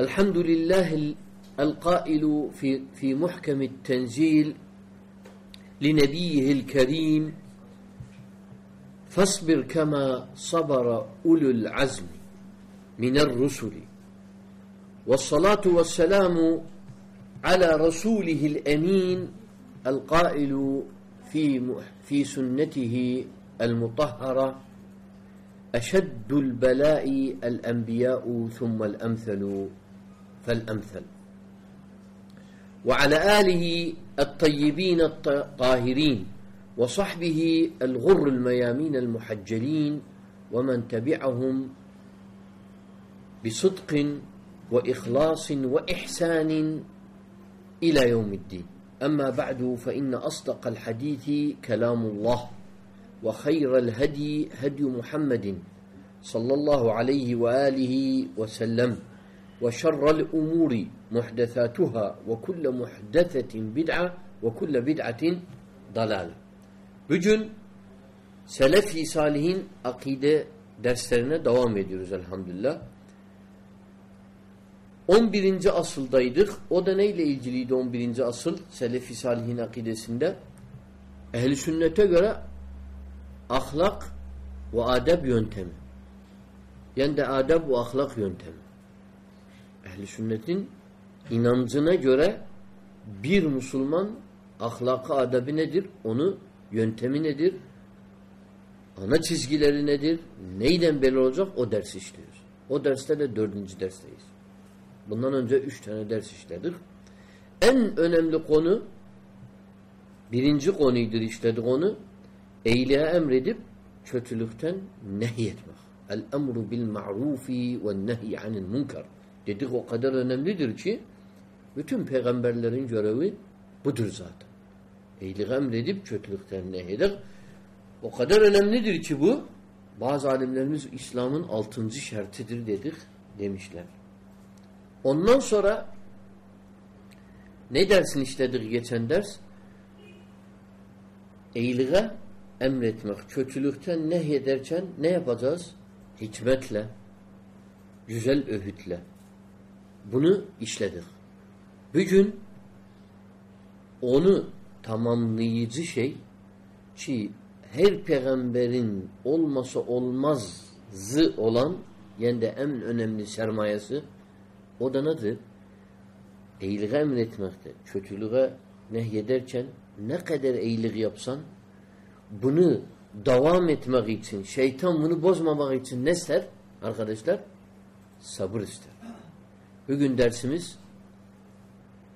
الحمد لله القائل في, في محكم التنزيل لنبيه الكريم فاصبر كما صبر أولو العزم من الرسل. والصلاة والسلام على رسوله الأمين القائل في في سنته المطهرة أشد البلاء الأنبياء ثم الأمثل. فالأمثل. وعلى آله الطيبين الطاهرين وصحبه الغر الميامين المحجلين ومن تبعهم بصدق وإخلاص وإحسان إلى يوم الدين. أما بعد فإن أصدق الحديث كلام الله وخير الهدي هدي محمد صلى الله عليه وآله وسلم. وشر الأمور محدثاتها وكل محدثة بدعة وكل بدعة ضلالة Bugün Selefi Salihin akide derslerine devam ediyoruz elhamdülillah. 11. asıldaydık. O da neyle ilgiliydi 11. asıl? Selefi Salihin akidesinde. Ehli sünnete göre ahlak ve adab yöntemi. Yani de adab ve ahlak yöntemi. Ehli sünnetin inancına göre bir Müslüman ahlakı adabı nedir? Onu yöntemi nedir? Ana çizgileri nedir? Neyden belli olacak? O ders işliyoruz. O derste de dördüncü dersteyiz. Bundan önce üç tane ders işledik. En önemli konu birinci konuydur işledik onu. Eyleye emredip kötülükten nehyetmek. El emru bil ma'rufi ve nehy anil munkar. Dedik o kadar önemlidir ki bütün peygamberlerin görevi budur zaten. İyiliği emredip kötülükten nehyeder. O kadar önemlidir ki bu bazı alimlerimiz İslam'ın altıncı şartıdır dedik demişler. Ondan sonra ne dersin işledik geçen ders? İyiliğe emretmek, kötülükten nehyederken ne yapacağız? Hikmetle, güzel öğütle. Bunu işledik. Bugün onu tamamlayıcı şey ki her peygamberin olmasa olmazı olan yani de en önemli sermayesi o da nedir? İyiliğe emretmekte. Kötülüğe nehyederken ne kadar iyilik yapsan bunu devam etmek için, şeytan bunu bozmamak için ne ister? Arkadaşlar sabır ister. Bugün dersimiz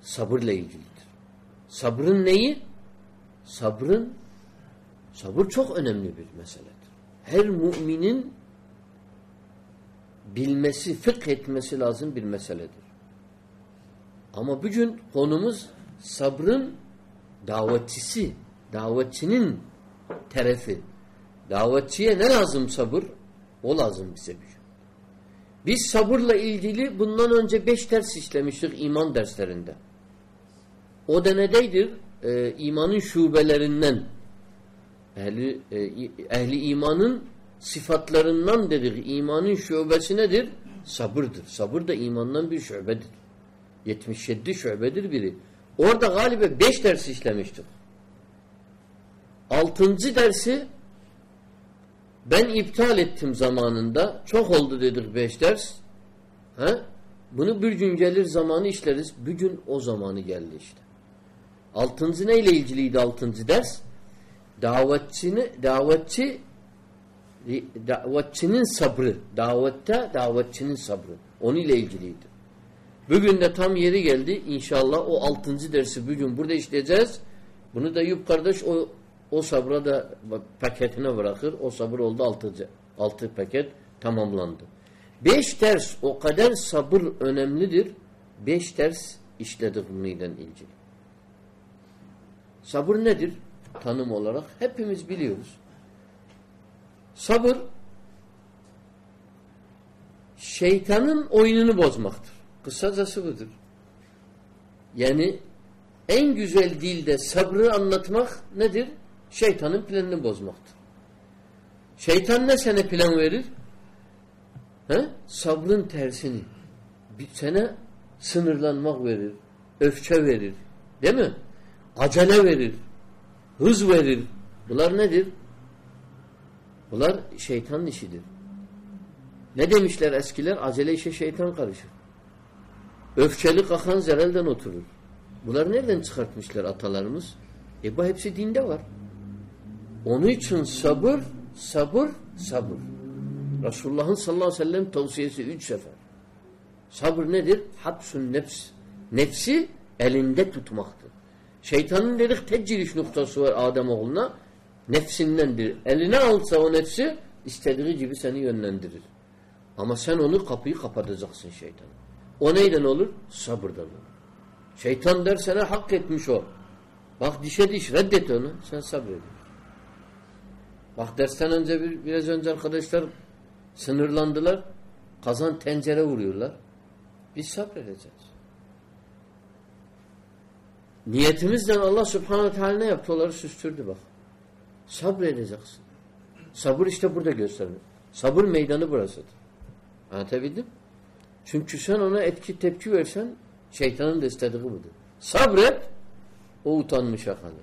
sabırla ilgilidir. Sabrın neyi? Sabrın sabır çok önemli bir meseledir. Her müminin bilmesi, fıkh etmesi lazım bir meseledir. Ama bugün konumuz sabrın davetçisi, davetçinin terefi. Davetçiye ne lazım sabır? O lazım bize bugün. Biz sabırla ilgili bundan önce beş ders işlemiştik iman derslerinde. O da nedeydir? Ee, imanın şubelerinden ehli, e, ehli imanın sıfatlarından dedik. İmanın şubesi nedir? Sabırdır. Sabır da imandan bir şubedir. 77 şubedir biri. Orada galiba 5 ders işlemiştik. Altıncı dersi ben iptal ettim zamanında. Çok oldu dedik 5 ders. He? Bunu bir gün gelir zamanı işleriz. Bir gün o zamanı geldi işte. Altıncı neyle ilgiliydi altıncı ders? Davetçini, davetçi davetçinin sabrı. Davette davetçinin sabrı. Onu ile ilgiliydi. Bugün de tam yeri geldi. İnşallah o altıncı dersi bugün burada işleyeceğiz. Bunu da Yup kardeş o o sabra da paketine bırakır. O sabır oldu altıncı. Altı paket tamamlandı. Beş ders o kadar sabır önemlidir. beş ders işledik bununla ilgili. Sabır nedir? Tanım olarak hepimiz biliyoruz. Sabır şeytanın oyununu bozmaktır. Kısacası budur. Yani en güzel dilde sabrı anlatmak nedir? Şeytanın planını bozmaktır. Şeytan ne sana plan verir? He? Sabrın tersini. Bir sene sınırlanmak verir. Öfke verir. Değil mi? Acele verir. Hız verir. Bunlar nedir? Bunlar şeytanın işidir. Ne demişler eskiler? Acele işe şeytan karışır. Öfkeli kakan zerelden oturur. Bunlar nereden çıkartmışlar atalarımız? E bu hepsi dinde var. Onun için sabır, sabır, sabır. Resulullah'ın sallallahu aleyhi ve sellem tavsiyesi üç sefer. Sabır nedir? Hapsun nefs. Nefsi elinde tutmaktır. Şeytanın dedik tek noktası var Adem oğluna. Nefsindendir. Eline alsa o nefsi istediği gibi seni yönlendirir. Ama sen onu kapıyı kapatacaksın şeytan. O neyden olur? Sabırdan olur. Şeytan der sana hak etmiş o. Bak dişe diş reddet onu. Sen sabrediyorsun. Bak dersten önce bir, biraz önce arkadaşlar sınırlandılar. Kazan tencere vuruyorlar. Biz sabredeceğiz. Niyetimizden Allah subhanahu teala ne yaptı? Onları süstürdü bak. Sabredeceksin. Sabır işte burada gösterilir. Sabır meydanı burasıdır. Anlatabildim? Çünkü sen ona etki tepki versen şeytanın da istediği budur. Sabret o utanmışa kalır.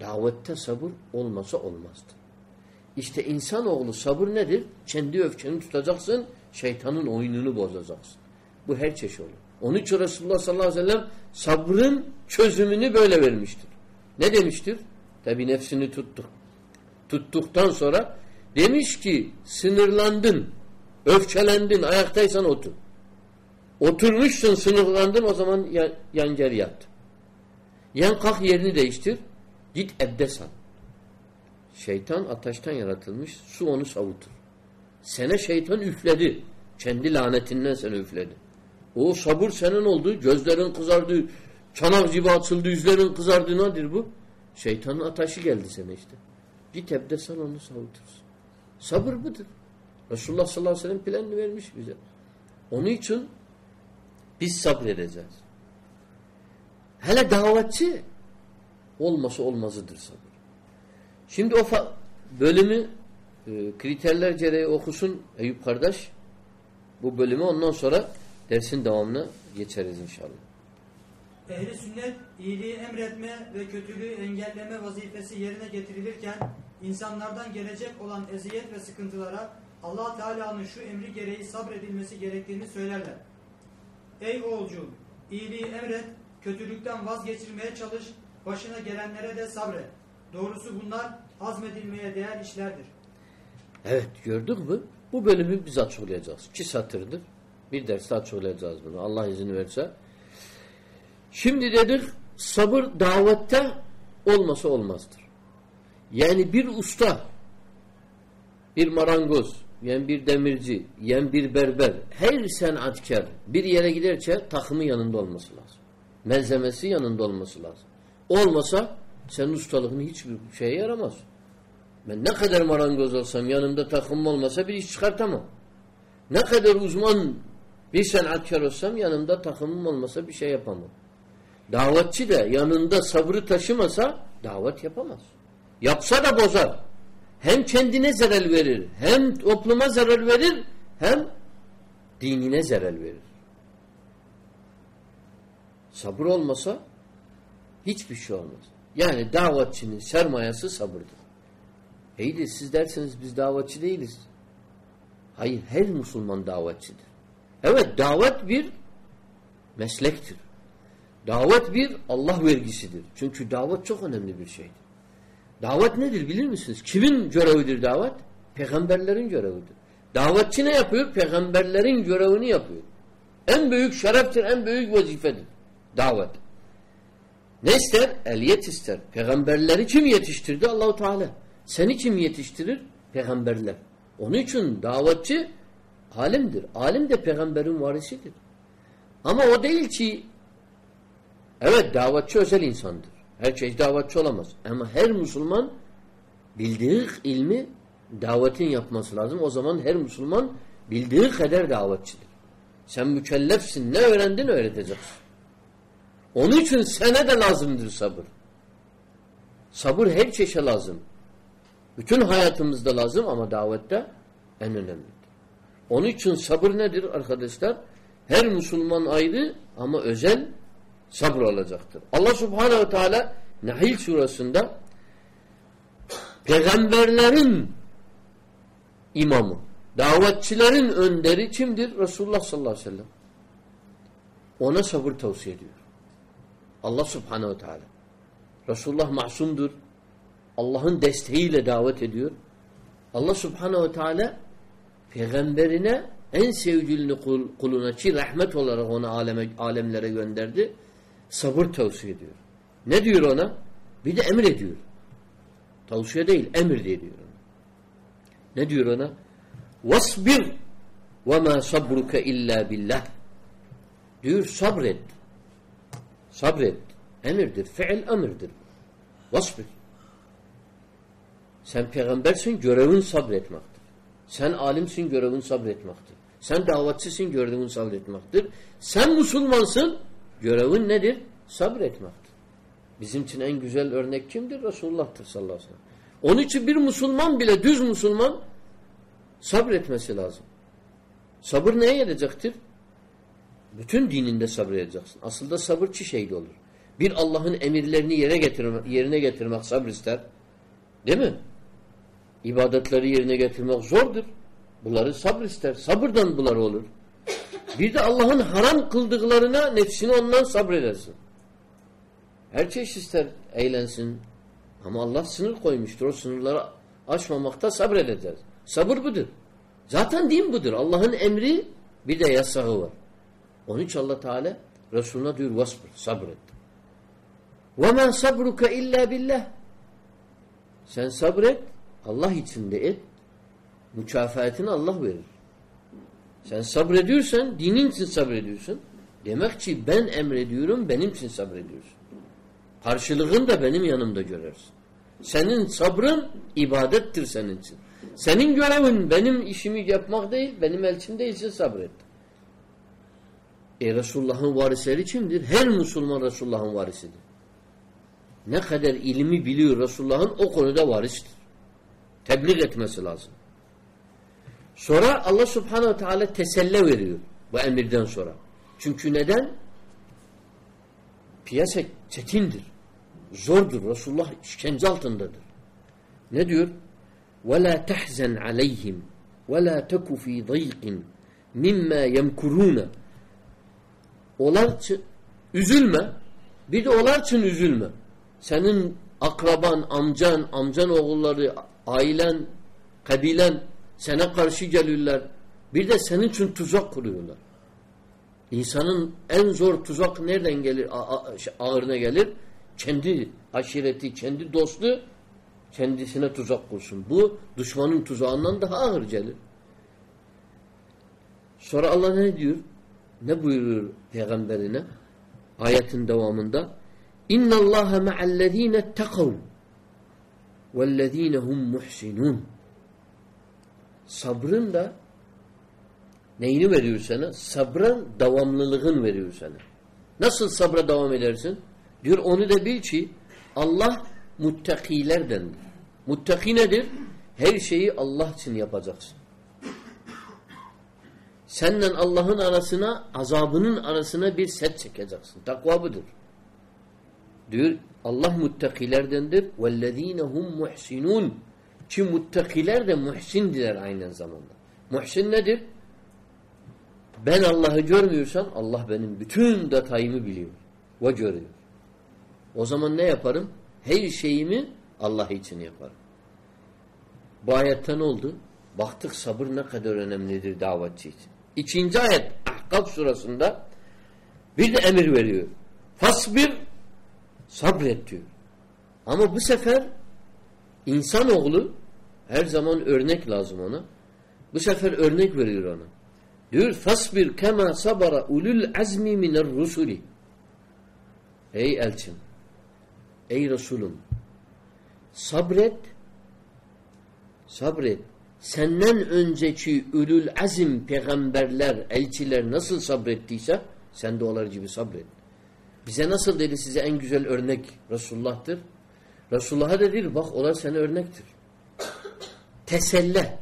Davette sabır olmasa olmazdı. İşte insanoğlu sabır nedir? Kendi öfkeni tutacaksın, şeytanın oyununu bozacaksın. Bu her çeşit olur. Onun için Resulullah sallallahu aleyhi ve sellem sabrın çözümünü böyle vermiştir. Ne demiştir? Tabi nefsini tuttuk. Tuttuktan sonra demiş ki sınırlandın, öfkelendin, ayaktaysan otur. Oturmuşsun, sınırlandın o zaman yan, yan geri yat. Yan kalk yerini değiştir. Git ebdes al. Şeytan ateşten yaratılmış, su onu savutur. Sene şeytan üfledi. Kendi lanetinden seni üfledi. O sabır senin oldu. Gözlerin kızardı. Çanak gibi açıldı. Yüzlerin kızardı. Nedir bu? Şeytanın ateşi geldi sana işte. Git ebdes al onu savutursun. Sabır budur. Resulullah sallallahu aleyhi ve sellem planını vermiş bize. Onun için biz sabredeceğiz. Hele davetçi olması olmazıdır sabır. Şimdi o bölümü e, kriterler gereği okusun Eyüp kardeş. Bu bölümü ondan sonra dersin devamına geçeriz inşallah. Ehli sünnet iyiliği emretme ve kötülüğü engelleme vazifesi yerine getirilirken insanlardan gelecek olan eziyet ve sıkıntılara Allah Teala'nın şu emri gereği sabredilmesi gerektiğini söylerler. Ey oğulcu, iyiliği emret, kötülükten vazgeçirmeye çalış, başına gelenlere de sabret. Doğrusu bunlar azmedilmeye değer işlerdir. Evet gördük mü? Bu bölümü biz açıklayacağız. İki satırdır. Bir derste açıklayacağız bunu. Allah izin verirse. Şimdi dedik sabır davette olması olmazdır. Yani bir usta, bir marangoz, yani bir demirci, yani bir berber, her sanatkar bir yere giderse takımı yanında olması lazım. Malzemesi yanında olması lazım. Olmasa senin ustalığın hiçbir şeye yaramaz. Ben ne kadar marangoz olsam yanımda takımım olmasa bir iş çıkartamam. Ne kadar uzman bir sanatkar olsam yanımda takımım olmasa bir şey yapamam. Davetçi de yanında sabrı taşımasa davet yapamaz. Yapsa da bozar. Hem kendine zarar verir, hem topluma zarar verir, hem dinine zarar verir. Sabır olmasa hiçbir şey olmaz. Yani davetçinin sermayesi sabırdır. İyi de siz derseniz biz davetçi değiliz. Hayır, her Müslüman davetçidir. Evet, davet bir meslektir. Davet bir Allah vergisidir. Çünkü davet çok önemli bir şeydir. Davet nedir bilir misiniz? Kimin görevidir davet? Peygamberlerin görevidir. Davetçi ne yapıyor? Peygamberlerin görevini yapıyor. En büyük şereftir, en büyük vazifedir. Davet. Ne ister? Eliyet ister. Peygamberleri kim yetiştirdi? Allahu Teala. Seni kim yetiştirir? Peygamberler. Onun için davetçi alimdir. Alim de peygamberin varisidir. Ama o değil ki evet davetçi özel insandır. Herkes davetçi olamaz. Ama her Müslüman bildiği ilmi davetin yapması lazım. O zaman her Müslüman bildiği kadar davetçidir. Sen mükellefsin. Ne öğrendin öğreteceksin. Onun için sene de lazımdır sabır. Sabır her çeşe lazım. Bütün hayatımızda lazım ama davette en önemlidir. Onun için sabır nedir arkadaşlar? Her Müslüman ayrı ama özel sabır olacaktır. Allah Subhanahu ve Teala Nahil surasında peygamberlerin imamı, davetçilerin önderi kimdir? Resulullah sallallahu aleyhi ve sellem. Ona sabır tavsiye ediyor. Allah Subhanahu ve Teala. Resulullah masumdur. Allah'ın desteğiyle davet ediyor. Allah Subhanahu ve Teala peygamberine en sevgilini kul, kuluna ki rahmet olarak onu aleme, alemlere gönderdi. Sabır tavsiye ediyor. Ne diyor ona? Bir de emir ediyor. Tavsiye değil, emir diyor ona. Ne diyor ona? Vasbir ve ma sabruke illa billah. Diyor sabret. Sabret. Emirdir. Fiil emirdir. Vasbir. Sen peygambersin, görevin sabretmektir. Sen alimsin, görevin sabretmektir. Sen davetçisin, görevin sabretmektir. Sen Müslümansın, görevin nedir? Sabretmektir. Bizim için en güzel örnek kimdir? Resulullah'tır sallallahu aleyhi ve sellem. Onun için bir Müslüman bile, düz Müslüman sabretmesi lazım. Sabır neye gelecektir? Bütün dininde sabredeceksin. Aslında sabır çi şeyde olur. Bir Allah'ın emirlerini yere getirmek, yerine getirmek sabır ister. Değil mi? İbadetleri yerine getirmek zordur. Bunları sabır ister. Sabırdan bunlar olur. Bir de Allah'ın haram kıldıklarına nefsini ondan sabredersin. Her çeşit ister eğlensin. Ama Allah sınır koymuştur. O sınırları aşmamakta sabredeceğiz. Sabır budur. Zaten din budur. Allah'ın emri bir de yasağı var. Onun için Allah Teala Resulüne diyor vasbır, sabret. وَمَنْ sabruka illa billah. Sen sabret, Allah için de et. Mükafatını Allah verir. Sen sabrediyorsan, dinin için sabrediyorsun. Demek ki ben emrediyorum, benim için sabrediyorsun. Karşılığını da benim yanımda görürsün. Senin sabrın ibadettir senin için. Senin görevin benim işimi yapmak değil, benim elçim değilse sabret. E Resulullah'ın varisleri kimdir? Her Müslüman Resulullah'ın varisidir. Ne kadar ilmi biliyor Resulullah'ın o konuda varistir. Tebliğ etmesi lazım. Sonra Allah Subhanahu Teala teselle veriyor bu emirden sonra. Çünkü neden? Piyasa çetindir. Zordur. Resulullah işkence altındadır. Ne diyor? وَلَا تَحْزَنْ عَلَيْهِمْ وَلَا تَكُ ف۪ي ضَيْقٍ مِمَّا يَمْكُرُونَ onlar için üzülme. Bir de onlar için üzülme. Senin akraban, amcan, amcan oğulları, ailen, kabilen sana karşı gelirler. Bir de senin için tuzak kuruyorlar. İnsanın en zor tuzak nereden gelir, ağırına gelir? Kendi aşireti, kendi dostu kendisine tuzak kursun. Bu düşmanın tuzağından daha ağır gelir. Sonra Allah ne diyor? Ne buyuruyor peygamberine? Ayetin devamında İnna Allaha ma'allezine tekav vellezine hum muhsinun Sabrın da neyini veriyor sana? Sabrın devamlılığın veriyor sana. Nasıl sabra devam edersin? Diyor onu da bil ki Allah muttakilerdendir. Muttaki nedir? Her şeyi Allah için yapacaksın. Seninle Allah'ın arasına, azabının arasına bir set çekeceksin. Takva budur. Diyor Allah muttakilerdendir. وَالَّذ۪ينَ هُمْ muhsinun. Ki muttakiler de muhsindiler aynı zamanda. Muhsin nedir? Ben Allah'ı görmüyorsam Allah benim bütün detayımı biliyor ve görüyor. O zaman ne yaparım? Her şeyimi Allah için yaparım. Bu ayette ne oldu? Baktık sabır ne kadar önemlidir davetçi için. İkinci ayet Ahkaf surasında bir de emir veriyor. Fasbir sabret diyor. Ama bu sefer insanoğlu her zaman örnek lazım ona. Bu sefer örnek veriyor ona. Diyor fasbir kema sabara ulul azmi miner rusuli. Ey elçim. Ey Resulüm. Sabret. Sabret. Senden önceki ülül azim peygamberler, elçiler nasıl sabrettiyse sen de onlar gibi sabret. Bize nasıl dedi size en güzel örnek Resulullah'tır. Resulullah'a dedir bak onlar sana örnektir. Teselle.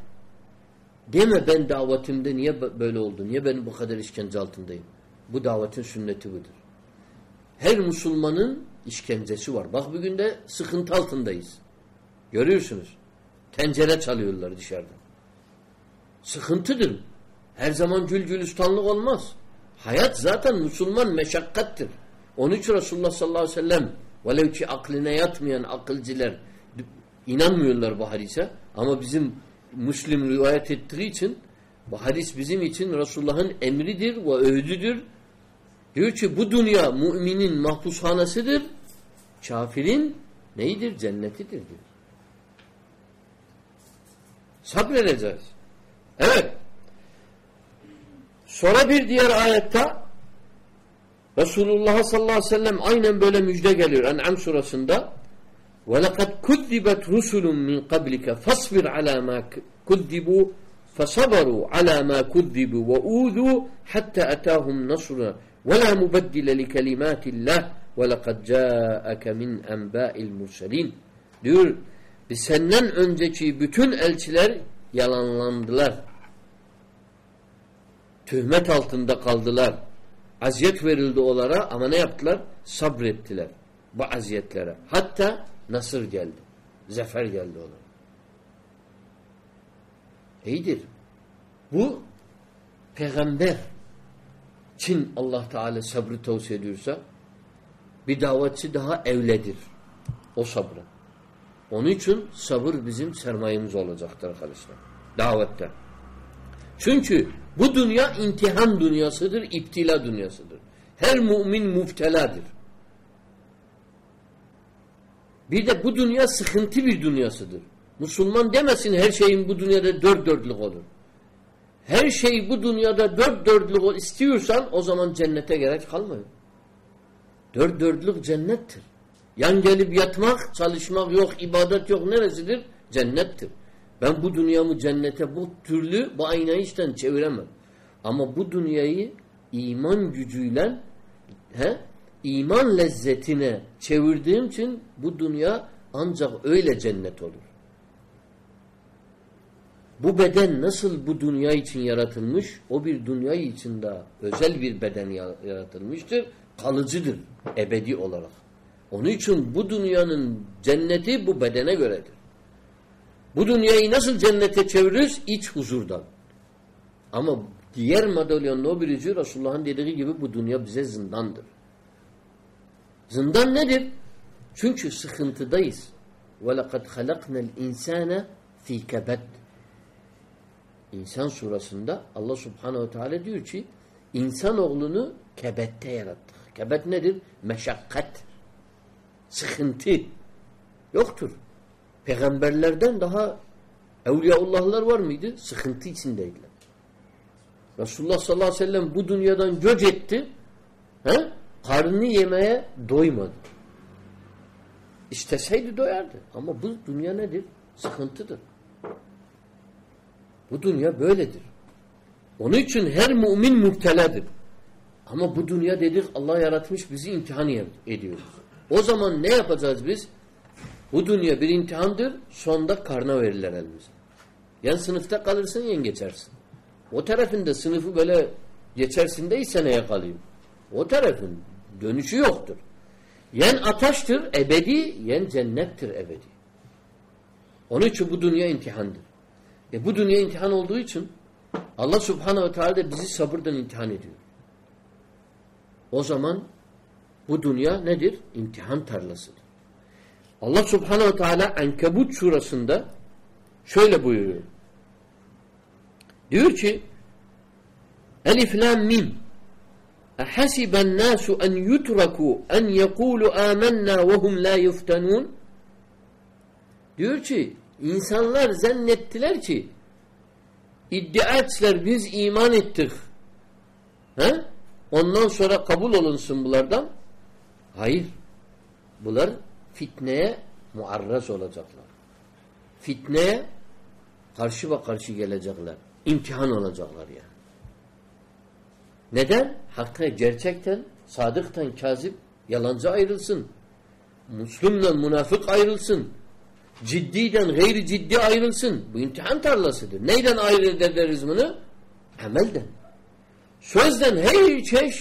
Deme ben davetimde niye böyle oldu? Niye ben bu kadar işkence altındayım? Bu davetin sünneti budur. Her Müslümanın işkencesi var. Bak bugün de sıkıntı altındayız. Görüyorsunuz. Tencere çalıyorlar dışarıda. Sıkıntıdır. Her zaman gül gülistanlık olmaz. Hayat zaten Müslüman meşakkattir. Onun için Resulullah sallallahu aleyhi ve sellem velev ki aklına yatmayan akılcılar inanmıyorlar bu hadise ama bizim Müslim rivayet ettiği için bu hadis bizim için Resulullah'ın emridir ve öğüdüdür. Diyor ki bu dünya müminin mahpushanasıdır. Kafirin neydir? Cennetidir diyor. Sabredeceğiz. Evet. Sonra bir diğer ayette Resulullah sallallahu aleyhi ve sellem aynen böyle müjde geliyor. En'am surasında وَلَقَدْ كُذِّبَتْ رُسُلٌ مِنْ قَبْلِكَ فَاصْبِرْ عَلَى مَا كُذِّبُوا فَصَبَرُوا عَلَى مَا كُذِّبُوا وَأُوذُوا حَتَّى أَتَاهُمْ نَصْرُنَا وَلَا مُبَدِّلَ لِكَلِمَاتِ اللّٰهِ وَلَقَدْ جَاءَكَ مِنْ أَنْبَاءِ الْمُرْسَلِينَ Diyor, biz senden önceki bütün elçiler yalanlandılar. Tühmet altında kaldılar. Aziyet verildi onlara ama ne yaptılar? Sabrettiler bu aziyetlere. Hatta nasır geldi. Zafer geldi ona. İyidir. Bu peygamber Çin Allah Teala sabrı tavsiye ediyorsa bir davetçi daha evledir. O sabrı. Onun için sabır bizim sermayemiz olacaktır arkadaşlar. Davette. Çünkü bu dünya imtihan dünyasıdır, iptila dünyasıdır. Her mümin mufteladır. Bir de bu dünya sıkıntı bir dünyasıdır. Müslüman demesin her şeyin bu dünyada dört dörtlük olur. Her şey bu dünyada dört dörtlük istiyorsan o zaman cennete gerek kalmıyor. Dört dörtlük cennettir. Yan gelip yatmak, çalışmak yok, ibadet yok neresidir? Cennettir. Ben bu dünyamı cennete bu türlü bu aynayıştan çeviremem. Ama bu dünyayı iman gücüyle he, iman lezzetine çevirdiğim için bu dünya ancak öyle cennet olur. Bu beden nasıl bu dünya için yaratılmış? O bir dünya içinde özel bir beden yaratılmıştır. Kalıcıdır ebedi olarak. Onun için bu dünyanın cenneti bu bedene göredir. Bu dünyayı nasıl cennete çeviririz? İç huzurdan. Ama diğer madalyonun o birisi Resulullah'ın dediği gibi bu dünya bize zindandır. Zindan nedir? Çünkü sıkıntıdayız. وَلَقَدْ خَلَقْنَا الْاِنْسَانَ ف۪ي كَبَدٍ İnsan surasında Allah subhanehu ve teala diyor ki insanoğlunu kebette yarattık. Kebet nedir? Meşakkat. Sıkıntı. Yoktur. Peygamberlerden daha evliyaullahlar var mıydı? Sıkıntı içindeydiler. Resulullah sallallahu aleyhi ve sellem bu dünyadan göç etti. He? Karnını yemeye doymadı. İsteseydi doyardı. Ama bu dünya nedir? Sıkıntıdır. Bu dünya böyledir. Onun için her mümin müpteladır. Ama bu dünya dedik Allah yaratmış bizi imtihan ediyor. O zaman ne yapacağız biz? Bu dünya bir imtihandır. Sonda karna verirler elimize. Yan sınıfta kalırsın yan geçersin. O tarafında sınıfı böyle geçersin de seneye kalayım. O tarafın dönüşü yoktur. Yen ataştır ebedi, yen cennettir ebedi. Onun için bu dünya imtihandır. E bu dünya imtihan olduğu için Allah subhanehu ve teala da bizi sabırdan imtihan ediyor. O zaman bu dünya nedir? İmtihan tarlasıdır. Allah subhanehu teala Ankebut surasında şöyle buyuruyor. Diyor ki Elif lam mim Ehasiben nasu en yutraku en yekulu amennâ ve hum la yuftenûn Diyor ki insanlar zannettiler ki iddia ettiler biz iman ettik. He? Ondan sonra kabul olunsun bunlardan. Hayır. Bunlar fitneye muarraz olacaklar. Fitneye karşı ve karşı gelecekler. İmtihan olacaklar yani. Neden? Hakka gerçekten, sadıktan kazip, yalancı ayrılsın. Müslümle münafık ayrılsın. Ciddiden gayri ciddi ayrılsın. Bu imtihan tarlasıdır. Neyden ayrı ederiz bunu? Amelden. Sözden her şey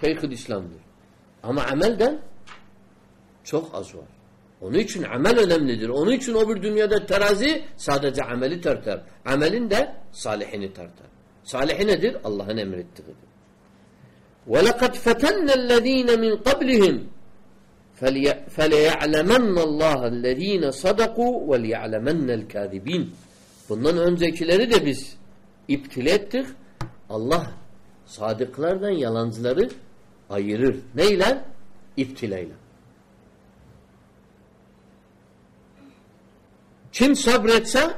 Şeyh-i İslam'dır. Ama amelden çok az var. Onun için amel önemlidir. Onun için o bir dünyada terazi sadece ameli tartar. Amelin de salihini tartar. Salihi nedir? Allah'ın emrettiğidir. وَلَقَدْ فَتَنَّ الَّذ۪ينَ مِنْ قَبْلِهِمْ فَلَيَعْلَمَنَّ اللّٰهَ الَّذ۪ينَ صَدَقُوا وَلْيَعْلَمَنَّ الْكَاذِب۪ينَ Bundan öncekileri de biz iptile ettik. Allah sadıklardan yalancıları ayırır. Neyle? İptileyle. Kim sabretse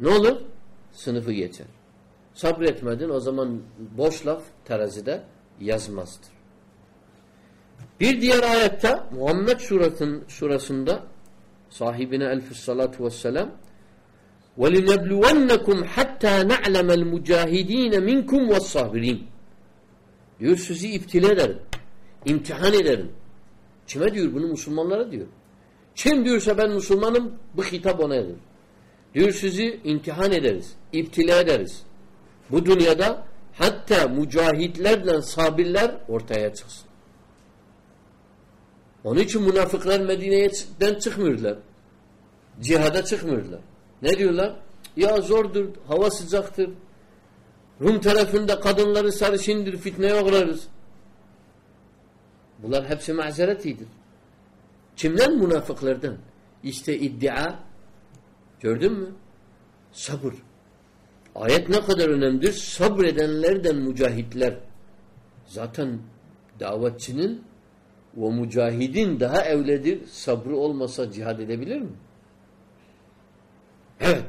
ne olur? Sınıfı geçer. Sabretmedin o zaman boş laf terazide yazmazdır. Bir diğer ayette Muhammed suratın, surasında sahibine elfissalatu vesselam وَلِنَبْلُوَنَّكُمْ حَتَّى نَعْلَمَ الْمُجَاهِد۪ينَ مِنْكُمْ وَالصَّابِر۪ينَ Diyor sizi iptile ederim. imtihan ederim. Kime diyor bunu? Müslümanlara diyor. Kim diyorsa ben Müslümanım bu hitap ona edilir. Diyor sizi imtihan ederiz. İptila ederiz. Bu dünyada hatta mücahitlerle sabirler ortaya çıksın. Onun için münafıklar Medine'den çıkmıyorlar. Cihada çıkmıyorlar. Ne diyorlar? Ya zordur, hava sıcaktır. Rum tarafında kadınları sarışındır, fitneye uğrarız. Bunlar hepsi mazeretidir. Kimden? Münafıklardan. İşte iddia. Gördün mü? Sabır. Ayet ne kadar önemlidir? Sabredenlerden mücahitler. Zaten davetçinin ve mücahidin daha evledir. Sabrı olmasa cihad edebilir mi? Evet.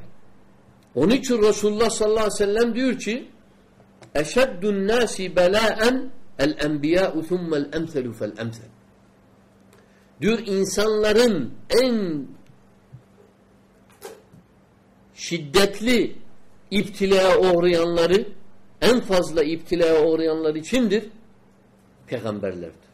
Onun için Resulullah sallallahu aleyhi ve sellem diyor ki eşeddün nâsi belâen el-enbiyâ'u thummel emthelu fel emthel diyor insanların en şiddetli iptilaya uğrayanları en fazla iptilaya uğrayanları kimdir? Peygamberlerdir.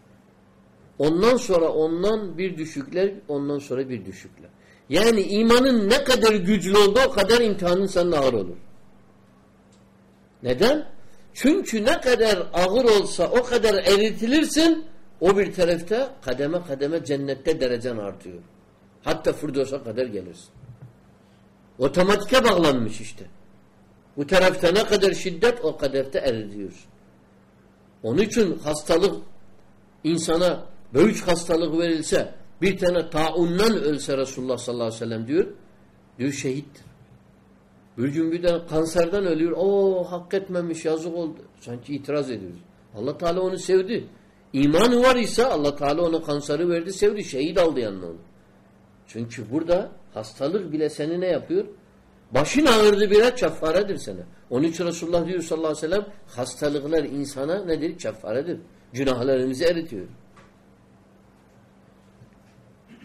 Ondan sonra ondan bir düşükler, ondan sonra bir düşükler. Yani imanın ne kadar güçlü olduğu o kadar imtihanın sana ağır olur. Neden? Çünkü ne kadar ağır olsa o kadar eritilirsin o bir tarafta kademe kademe cennette derecen artıyor. Hatta Firdos'a kadar gelirsin. Otomatike bağlanmış işte. Bu tarafta ne kadar şiddet o kadar da eritiyorsun. Onun için hastalık insana büyük hastalık verilse bir tane taundan ölse Resulullah sallallahu aleyhi ve sellem diyor diyor şehittir. Bir gün bir tane kanserden ölüyor. O hak etmemiş yazık oldu. Sanki itiraz ediyoruz. Allah Teala onu sevdi. İmanı var ise Allah Teala ona kanseri verdi, sevdi, şehit aldı yanına onu. Çünkü burada hastalık bile seni ne yapıyor? Başın ağırdı bile çaffaredir sana. Onun için Resulullah diyor sallallahu aleyhi ve sellem hastalıklar insana nedir? Çaffaredir. Günahlarımızı eritiyor.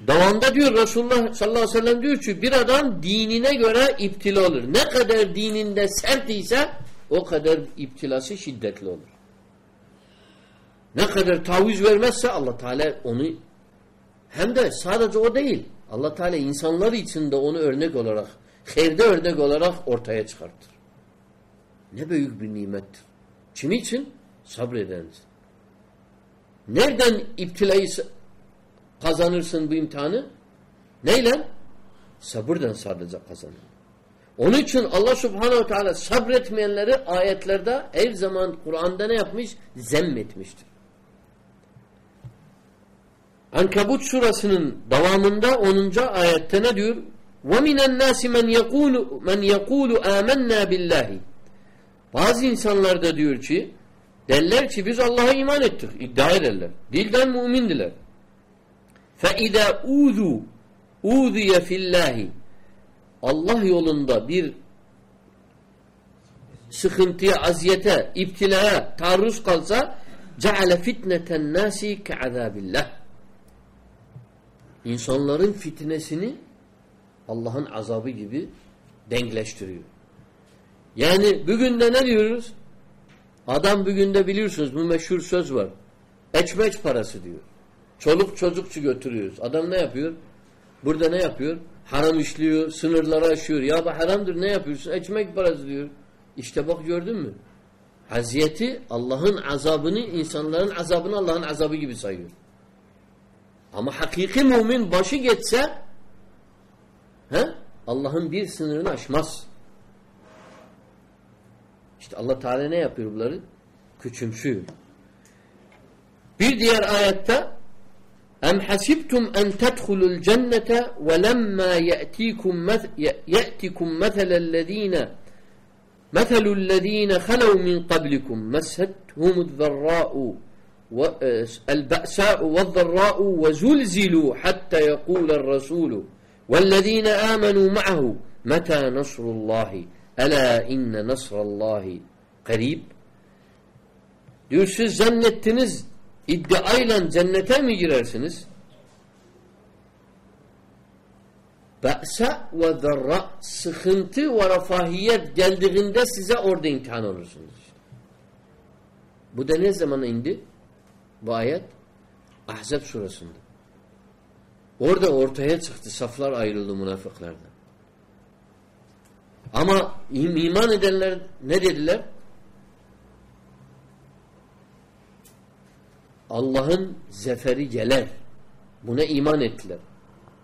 Devamda diyor Resulullah sallallahu aleyhi ve sellem diyor ki bir adam dinine göre iptila olur. Ne kadar dininde sert ise o kadar iptilası şiddetli olur. Ne kadar taviz vermezse Allah Teala onu hem de sadece o değil. Allah Teala insanlar için de onu örnek olarak, hayırda örnek olarak ortaya çıkartır. Ne büyük bir nimettir. Kim için? Sabredeniz. Nereden iptilayı kazanırsın bu imtihanı? Neyle? Sabırdan sadece kazanır. Onun için Allah subhanehu teala sabretmeyenleri ayetlerde her zaman Kur'an'da ne yapmış? Zemmetmiştir. Ankabut surasının devamında 10. ayette ne diyor? وَمِنَ النَّاسِ مَنْ يَقُولُ مَنْ يَقُولُ آمَنَّا بِاللّٰهِ Bazı insanlar da diyor ki derler ki biz Allah'a iman ettik. iddia ederler. Dilden mümindiler. فَاِذَا اُذُوا اُذِيَ فِي اللّٰهِ Allah yolunda bir sıkıntıya, aziyete, iptilaya taarruz kalsa ceale fitneten nasi ke'azabillah. İnsanların fitnesini Allah'ın azabı gibi denkleştiriyor. Yani bugün de ne diyoruz? Adam bugün de biliyorsunuz bu meşhur söz var. Ekmek parası diyor. Çoluk çocukçu götürüyoruz. Adam ne yapıyor? Burada ne yapıyor? Haram işliyor, sınırları aşıyor. Ya bu haramdır ne yapıyorsun? Ekmek parası diyor. İşte bak gördün mü? Haziyeti Allah'ın azabını, insanların azabını Allah'ın azabı gibi sayıyor. Ama hakiki mümin başı geçse Allah'ın bir sınırını aşmaz. İşte Allah Teala ne yapıyor bunları? Küçümsüyor. Bir diğer ayette أم حسبتم أن تدخلوا الجنة ولما يأتيكم مثل يأتكم مثل الذين مثل الذين خلوا من قبلكم مستهم الضراء البأساء والضراء وزلزلوا حتى يقول الرسول والذين آمنوا معه متى نصر الله؟ ألا إن نصر الله قريب؟ diyor siz zannettiniz iddiayla cennete mi girersiniz? Be'sa ve zarra sıkıntı ve refahiyet geldiğinde size orada imtihan olursunuz. Bu da ne zaman indi? Bu ayet Ahzab surasında. Orada ortaya çıktı. Saflar ayrıldı münafıklardan. Ama iman edenler ne dediler? Allah'ın zeferi gelir. Buna iman ettiler.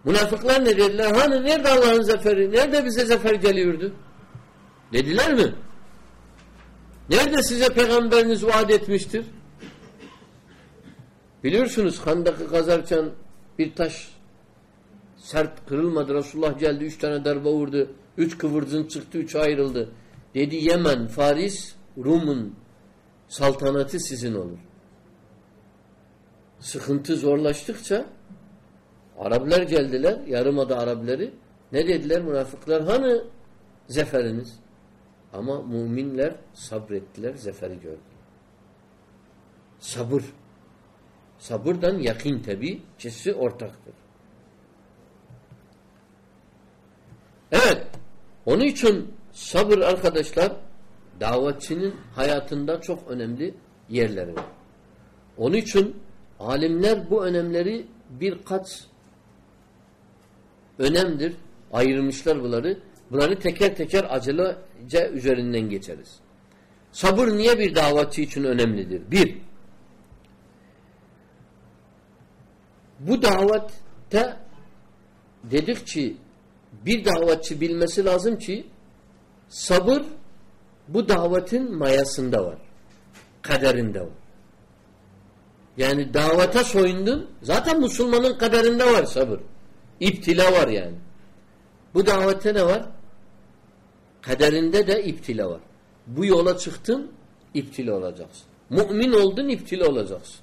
Münafıklar ne dediler? Hani nerede Allah'ın zeferi? Nerede bize zafer geliyordu? Dediler mi? Nerede size peygamberiniz vaat etmiştir? Biliyorsunuz handakı kazarken bir taş sert kırılmadı. Resulullah geldi üç tane darbe vurdu. Üç kıvırcın çıktı, üç ayrıldı. Dedi Yemen, Faris, Rum'un saltanatı sizin olur. Sıkıntı zorlaştıkça Araplar geldiler, yarımada Arapları. Ne dediler münafıklar? Hani zeferiniz? Ama müminler sabrettiler, zeferi gördüler. Sabır. Sabırdan yakin tabi, ikisi ortaktır. Evet, onun için sabır arkadaşlar davetçinin hayatında çok önemli yerleri var. Onun için alimler bu önemleri birkaç önemdir. Ayırmışlar bunları. Bunları teker teker acelece üzerinden geçeriz. Sabır niye bir davetçi için önemlidir? Bir, bu davette dedik ki bir davetçi bilmesi lazım ki sabır bu davetin mayasında var. Kaderinde var. Yani davete soyundun zaten Müslümanın kaderinde var sabır. İptila var yani. Bu davette ne var? Kaderinde de iptila var. Bu yola çıktın iptila olacaksın. Mümin oldun iptila olacaksın.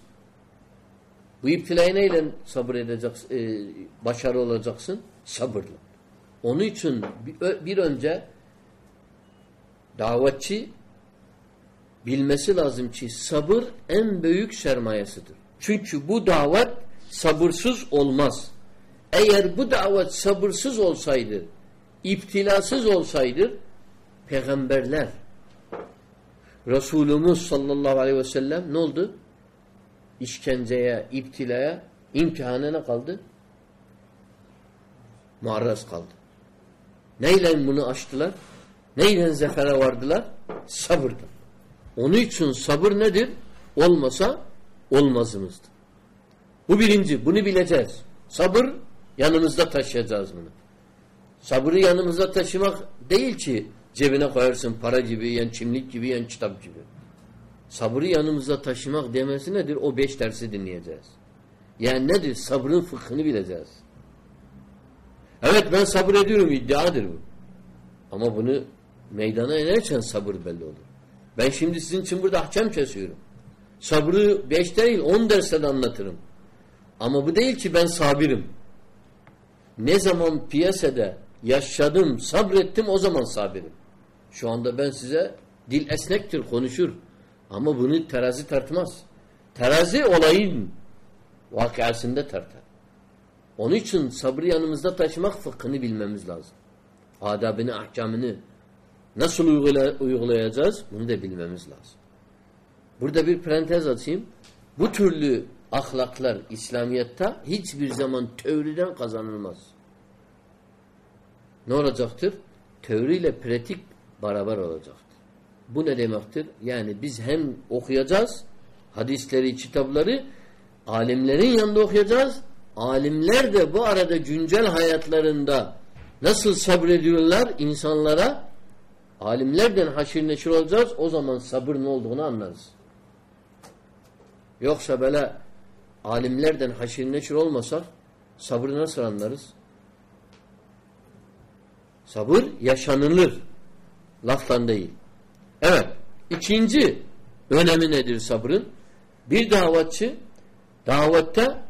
Bu iptilayı neyle sabır edeceksin, e, başarı olacaksın? Sabırla. Onun için bir önce davetçi bilmesi lazım ki sabır en büyük sermayesidir. Çünkü bu davet sabırsız olmaz. Eğer bu davet sabırsız olsaydı, iptilasız olsaydı, peygamberler, Resulümüz sallallahu aleyhi ve sellem ne oldu? İşkenceye, iptilaya, imtihana ne kaldı? Muarraz kaldı. Neyle bunu aştılar? Neyle zefere vardılar? Sabırdı. Onun için sabır nedir? Olmasa olmazımızdır. Bu birinci. Bunu bileceğiz. Sabır yanımızda taşıyacağız bunu. Sabrı yanımızda taşımak değil ki cebine koyarsın para gibi, yani çimlik gibi, yani kitap gibi. Sabrı yanımızda taşımak demesi nedir? O beş dersi dinleyeceğiz. Yani nedir? Sabrın fıkhını bileceğiz. Evet ben sabır ediyorum iddiadır bu. Ama bunu meydana inerken sabır belli olur. Ben şimdi sizin için burada ahkam kesiyorum. Sabrı beş değil on derste de anlatırım. Ama bu değil ki ben sabirim. Ne zaman piyasada yaşadım, sabrettim o zaman sabirim. Şu anda ben size Dil esnektir, konuşur. Ama bunu terazi tartmaz. Terazi olayın vakasında tartar. Onun için sabrı yanımızda taşımak fıkhını bilmemiz lazım. Adabını, ahkamını nasıl uygula uygulayacağız bunu da bilmemiz lazım. Burada bir parantez açayım. Bu türlü ahlaklar İslamiyet'te hiçbir zaman teoriden kazanılmaz. Ne olacaktır? Teoriyle pratik beraber olacaktır. Bu ne demektir? Yani biz hem okuyacağız hadisleri, kitapları alimlerin yanında okuyacağız. Alimler de bu arada güncel hayatlarında nasıl sabrediyorlar insanlara alimlerden haşir neşir olacağız. O zaman sabır ne olduğunu anlarız. Yoksa böyle alimlerden haşir neşir olmasak sabrı nasıl anlarız? Sabır yaşanılır. Laftan değil. Evet. İkinci önemi nedir sabrın? Bir davetçi davette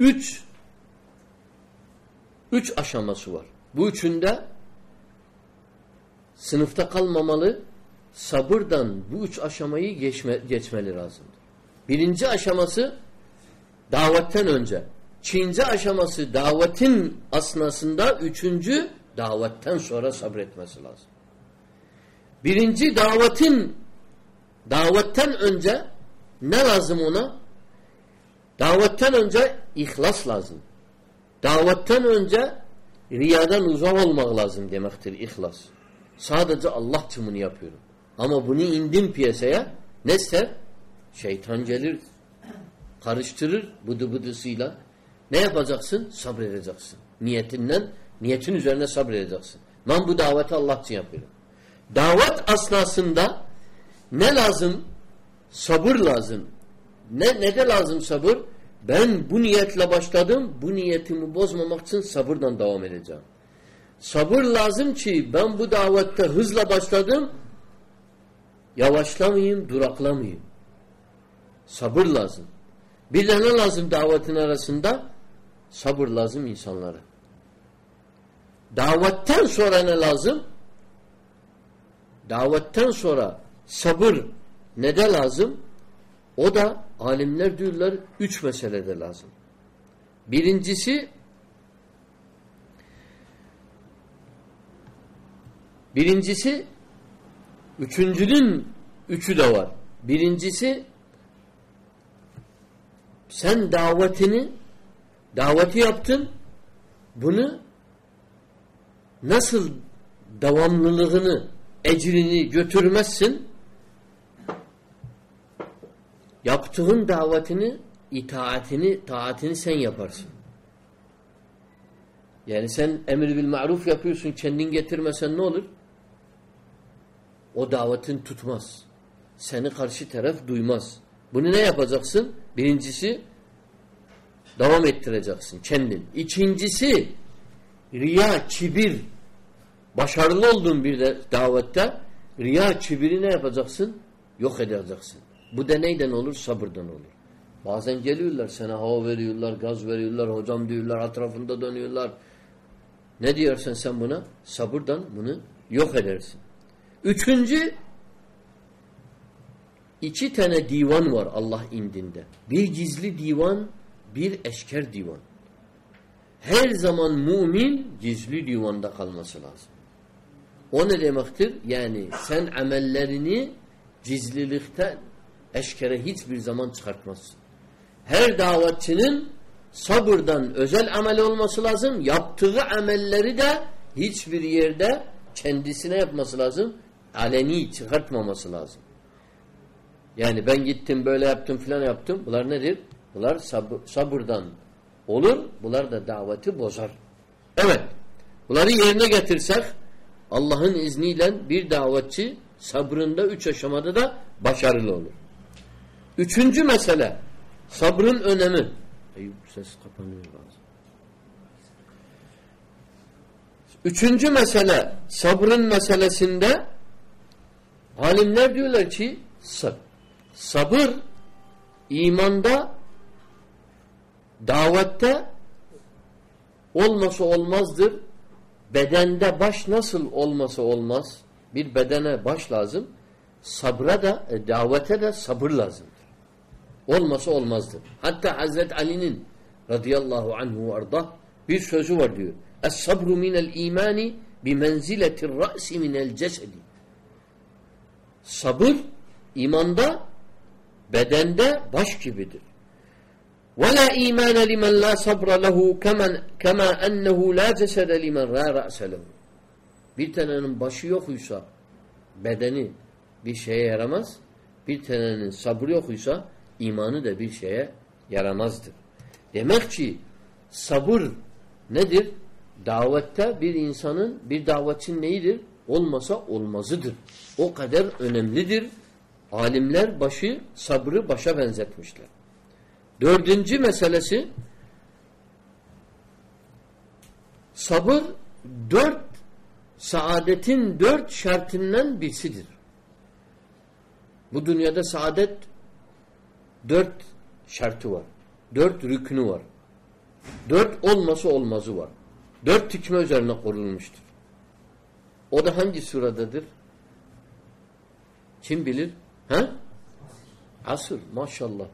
üç üç aşaması var. Bu üçünde sınıfta kalmamalı, sabırdan bu üç aşamayı geçme, geçmeli lazımdır. Birinci aşaması davetten önce. İkinci aşaması davetin asnasında, üçüncü davetten sonra sabretmesi lazım. Birinci davetin davetten önce ne lazım ona? Davetten önce ihlas lazım. Davetten önce riyadan uzak olmak lazım demektir ihlas. Sadece Allah için yapıyorum. Ama bunu indim piyasaya ne ister? Şeytan gelir karıştırır bıdı bıdısıyla. Ne yapacaksın? Sabredeceksin. Niyetinden, niyetin üzerine sabredeceksin. Ben bu daveti Allah için yapıyorum. Davet asnasında ne lazım? Sabır lazım. Ne, ne de lazım sabır? Ben bu niyetle başladım. Bu niyetimi bozmamak için sabırdan devam edeceğim. Sabır lazım ki ben bu davette hızla başladım. Yavaşlamayayım, duraklamayayım. Sabır lazım. Bir de ne lazım davetin arasında? Sabır lazım insanlara. Davetten sonra ne lazım? Davetten sonra sabır ne de lazım? O da alimler diyorlar üç meselede lazım. Birincisi birincisi üçüncünün üçü de var. Birincisi sen davetini daveti yaptın bunu nasıl devamlılığını ecrini götürmezsin yaptığın davetini itaatini taatini sen yaparsın. Yani sen emir bil maruf yapıyorsun kendin getirmesen ne olur? O davetin tutmaz. Seni karşı taraf duymaz. Bunu ne yapacaksın? Birincisi devam ettireceksin kendin. İkincisi riya, kibir başarılı olduğun bir de davette riya, kibiri ne yapacaksın? Yok edeceksin. Bu da neyden olur? Sabırdan olur. Bazen geliyorlar sana hava veriyorlar, gaz veriyorlar, hocam diyorlar, etrafında dönüyorlar. Ne diyorsun sen buna? Sabırdan bunu yok edersin. Üçüncü iki tane divan var Allah indinde. Bir gizli divan, bir eşker divan. Her zaman mümin gizli divanda kalması lazım. O ne demektir? Yani sen amellerini gizlilikten eşkere hiçbir zaman çıkartmazsın. Her davetçinin sabırdan özel amel olması lazım. Yaptığı amelleri de hiçbir yerde kendisine yapması lazım. Aleni çıkartmaması lazım. Yani ben gittim böyle yaptım filan yaptım. Bunlar nedir? Bunlar sabır, sabırdan olur. Bunlar da daveti bozar. Evet. Bunları yerine getirsek Allah'ın izniyle bir davetçi sabrında üç aşamada da başarılı olur. Üçüncü mesele sabrın önemi. Eyüp ses kapanıyor lazım. Üçüncü mesele sabrın meselesinde alimler diyorlar ki sabır imanda davette olması olmazdır. Bedende baş nasıl olması olmaz? Bir bedene baş lazım. Sabra da, e, davete de sabır lazımdır. Olmasa olmazdır. Hatta Hazreti Ali'nin radıyallahu anhu arda bir sözü var diyor. Es-sabru minel imani bi menziletir ra'si minel cesedi. Sabır imanda bedende baş gibidir. ولا إيمان لمن لا صبر له كما كما أنه لا جسد لمن لا رأس له. Bir tanenin başı yokuysa bedeni bir şeye yaramaz. Bir tanenin sabrı yokuysa imanı da bir şeye yaramazdır. Demek ki sabır nedir? Davette bir insanın, bir davetçinin neyidir? Olmasa olmazıdır. O kadar önemlidir. Alimler başı, sabrı başa benzetmişler. Dördüncü meselesi sabır dört saadetin dört şartından birisidir. Bu dünyada saadet dört şartı var. Dört rükünü var. Dört olması olmazı var. Dört tikme üzerine kurulmuştur. O da hangi suradadır? Kim bilir? Ha? Asır. Maşallah.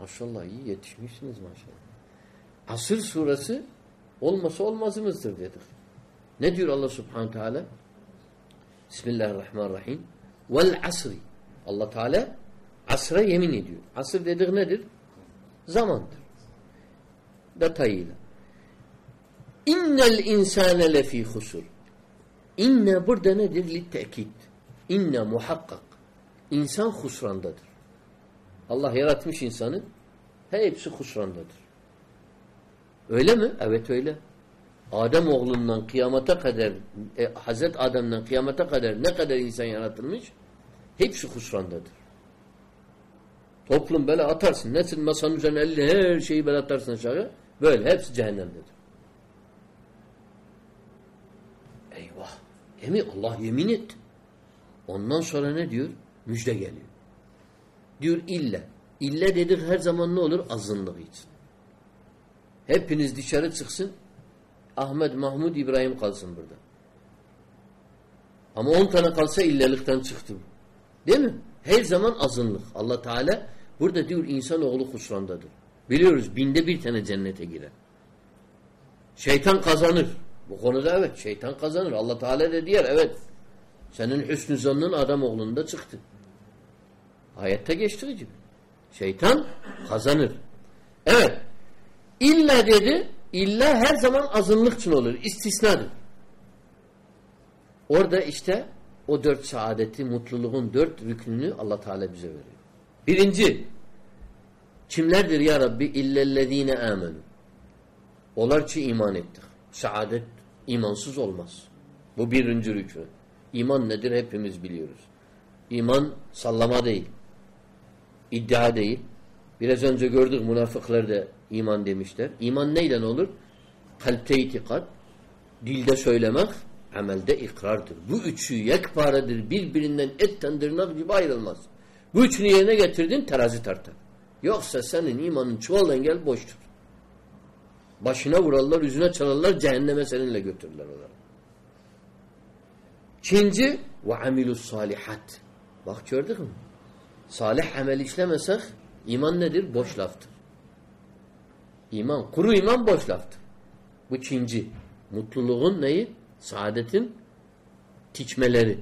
Maşallah iyi yetişmişsiniz maşallah. Asır suresi olmasa olmazımızdır dedik. Ne diyor Allah subhanahu teala? Bismillahirrahmanirrahim. Vel asri. Allah Teala asra yemin ediyor. Asır dedik nedir? Zamandır. Detayıyla. İnnel insane lefî husur. İnne burada nedir? Littekid. İnne muhakkak. İnsan husrandadır. Allah yaratmış insanı. Hepsi husrandadır. Öyle mi? Evet öyle. Adem oğlundan kıyamata kadar e, Hazret Adem'den kıyamata kadar ne kadar insan yaratılmış? Hepsi husrandadır. Toplum böyle atarsın. Nasıl masanın üzerine elle her şeyi böyle atarsın aşağı. Böyle hepsi cehennemdedir. Yemin, Allah yemin etti. Ondan sonra ne diyor? Müjde geliyor. Diyor ille. İlle dedik her zaman ne olur? Azınlık için. Hepiniz dışarı çıksın. Ahmet, Mahmud, İbrahim kalsın burada. Ama on tane kalsa illelikten çıktı. Değil mi? Her zaman azınlık. Allah Teala burada diyor insanoğlu husrandadır. Biliyoruz binde bir tane cennete girer. Şeytan kazanır. Bu konuda evet şeytan kazanır. Allah Teala da diyor evet. Senin hüsnü zannın adam oğlunda çıktı. Ayette geçtiği gibi. Şeytan kazanır. Evet. İlla dedi, illa her zaman azınlık için olur. İstisnadır. Orada işte o dört saadeti, mutluluğun dört rükününü Allah Teala bize veriyor. Birinci, kimlerdir ya Rabbi? İllellezine amenu. Olar ki iman ettik. Saadet imansız olmaz. Bu birinci rükün. İman nedir hepimiz biliyoruz. İman sallama değil. İddia değil. Biraz önce gördük münafıklar da iman demişler. İman neyle olur? Kalpte itikat, dilde söylemek, amelde ikrardır. Bu üçü yekparedir. Birbirinden etten tırnak gibi ayrılmaz. Bu üçünü yerine getirdin terazi tartar. Yoksa senin imanın çuval engel boştur. Başına vurarlar, yüzüne çalarlar, cehenneme seninle götürürler onları. İkinci ve amilus salihat. Bak gördük mü? Salih amel işlemesek iman nedir? Boş laftır. İman, kuru iman boş laftır. Bu ikinci. Mutluluğun neyi? Saadetin tikmeleri.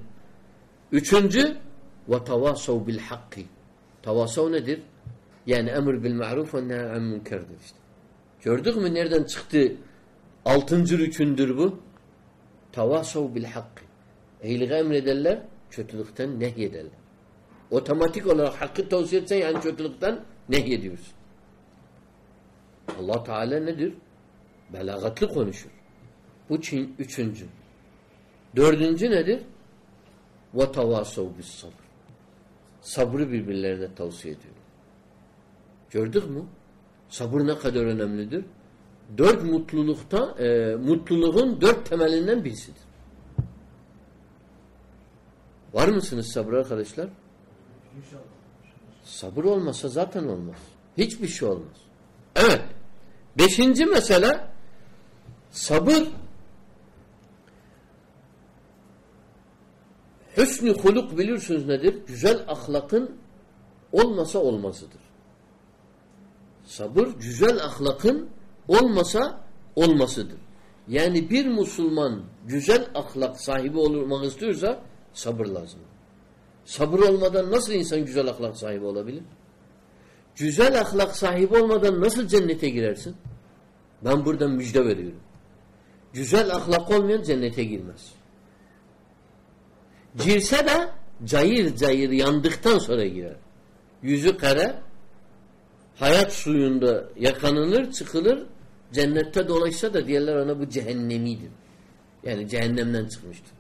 Üçüncü ve tavasav bil hakki. Tavasav nedir? Yani emir bil ma'ruf ve nehy an münkerdir işte. Gördük mü nereden çıktı? Altıncı rükündür bu. Tavasav bil hakki. İyiliği emrederler, kötülükten nehyederler. Otomatik olarak hakkı tavsiye etsen yani kötülükten nehyediyorsun. Allah Teala nedir? Belagatlı konuşur. Bu çin, üçüncü. Dördüncü nedir? وَتَوَاسَوْ sabır. Sabrı birbirlerine tavsiye ediyor. Gördük mü? Sabır ne kadar önemlidir? Dört mutlulukta, e, mutluluğun dört temelinden birisidir. Var mısınız sabır arkadaşlar? Sabır olmasa zaten olmaz. Hiçbir şey olmaz. Evet. Beşinci mesele sabır Hüsnü huluk bilirsiniz nedir? Güzel ahlakın olmasa olmasıdır. Sabır güzel ahlakın olmasa olmasıdır. Yani bir Müslüman güzel ahlak sahibi olmak istiyorsa sabır lazım. Sabır olmadan nasıl insan güzel ahlak sahibi olabilir? Güzel ahlak sahibi olmadan nasıl cennete girersin? Ben buradan müjde veriyorum. Güzel ahlak olmayan cennete girmez. Girse de cayır cayır yandıktan sonra girer. Yüzü kara, hayat suyunda yakanılır, çıkılır, cennette dolaysa da diyorlar ona bu cehennemidir. Yani cehennemden çıkmıştır.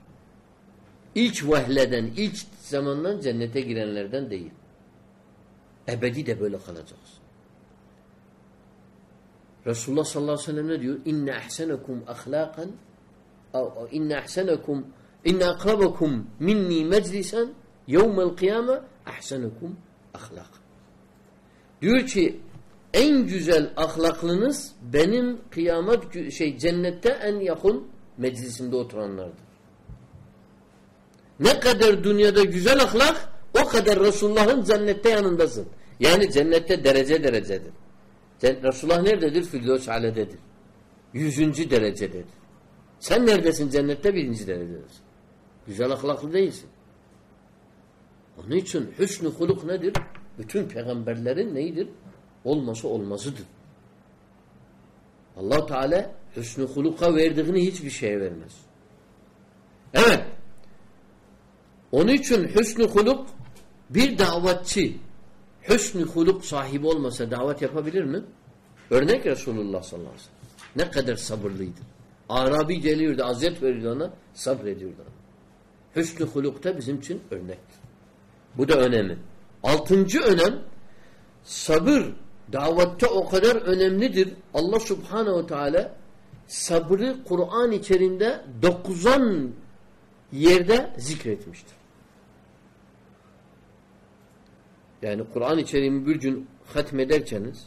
İlk vahleden, ilk zamandan cennete girenlerden değil. Ebedi de böyle kalacağız. Resulullah sallallahu aleyhi ve sellem ne diyor? İnne ahsenekum ahlakan inne ahsenekum inne akrabakum minni meclisen yevmel kıyame ahsenekum ahlak. Diyor ki en güzel ahlaklınız benim kıyamet şey cennette en yakın meclisimde oturanlardır. Ne kadar dünyada güzel ahlak o kadar Resulullah'ın cennette yanındasın. Yani cennette derece derecedir. Resulullah nerededir? Firdevs alededir. Yüzüncü derecededir. Sen neredesin cennette? Birinci derecedesin. Güzel ahlaklı değilsin. Onun için hüsnü huluk nedir? Bütün peygamberlerin neyidir? Olması olmazıdır. allah Teala hüsnü huluka verdiğini hiçbir şeye vermez. Evet. Onun için hüsnü huluk bir davetçi hüsnü huluk sahibi olmasa davet yapabilir mi? Örnek Resulullah sallallahu aleyhi ve sellem. Ne kadar sabırlıydı. Arabi geliyordu, aziyet veriyordu ona, sabrediyordu ona. Hüsnü hulukta bizim için örnektir. Bu da önemli. Altıncı önem sabır davette o kadar önemlidir. Allah subhanehu teala sabrı Kur'an içerisinde dokuzan yerde zikretmiştir. Yani Kur'an içeriğini bir gün hatmederkeniz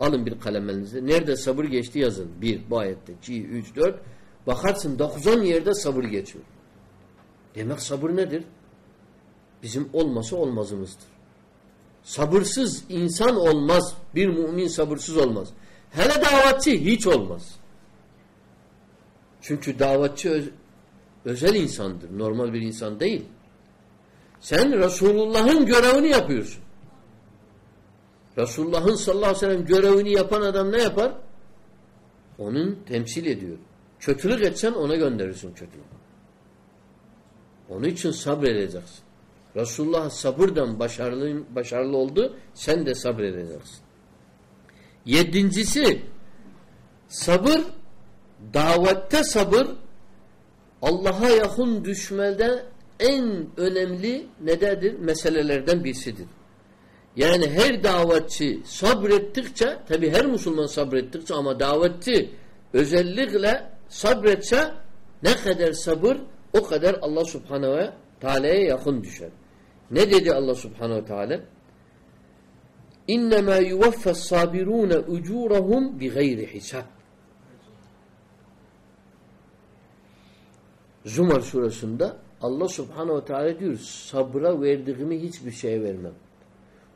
alın bir kaleminizi. Nerede sabır geçti yazın. Bir, bu ayette. iki, üç, dört. Bakarsın dokuzan yerde sabır geçiyor. Demek sabır nedir? Bizim olması olmazımızdır. Sabırsız insan olmaz. Bir mümin sabırsız olmaz. Hele davetçi hiç olmaz. Çünkü davetçi öz özel insandır. Normal bir insan değil. Sen Resulullah'ın görevini yapıyorsun. Resulullah'ın sallallahu aleyhi ve sellem görevini yapan adam ne yapar? Onun temsil ediyor. Kötülük etsen ona gönderirsin kötülük. Onun için sabredeceksin. Resulullah sabırdan başarılı, başarılı oldu. Sen de sabredeceksin. Yedincisi sabır davette sabır Allah'a yakın düşmede en önemli nededir? Meselelerden birisidir. Yani her davetçi sabrettikçe tabi her Müslüman sabrettikçe ama davetçi özellikle sabretse ne kadar sabır o kadar Allah subhanehu ve teala'ya yakın düşer. Ne dedi Allah subhanehu teala? İnnemâ yuvaffes sabirûne ucûrahum bi gayri hisab. Zumar suresinde Allah subhanehu teala diyor sabra verdiğimi hiçbir şeye vermem.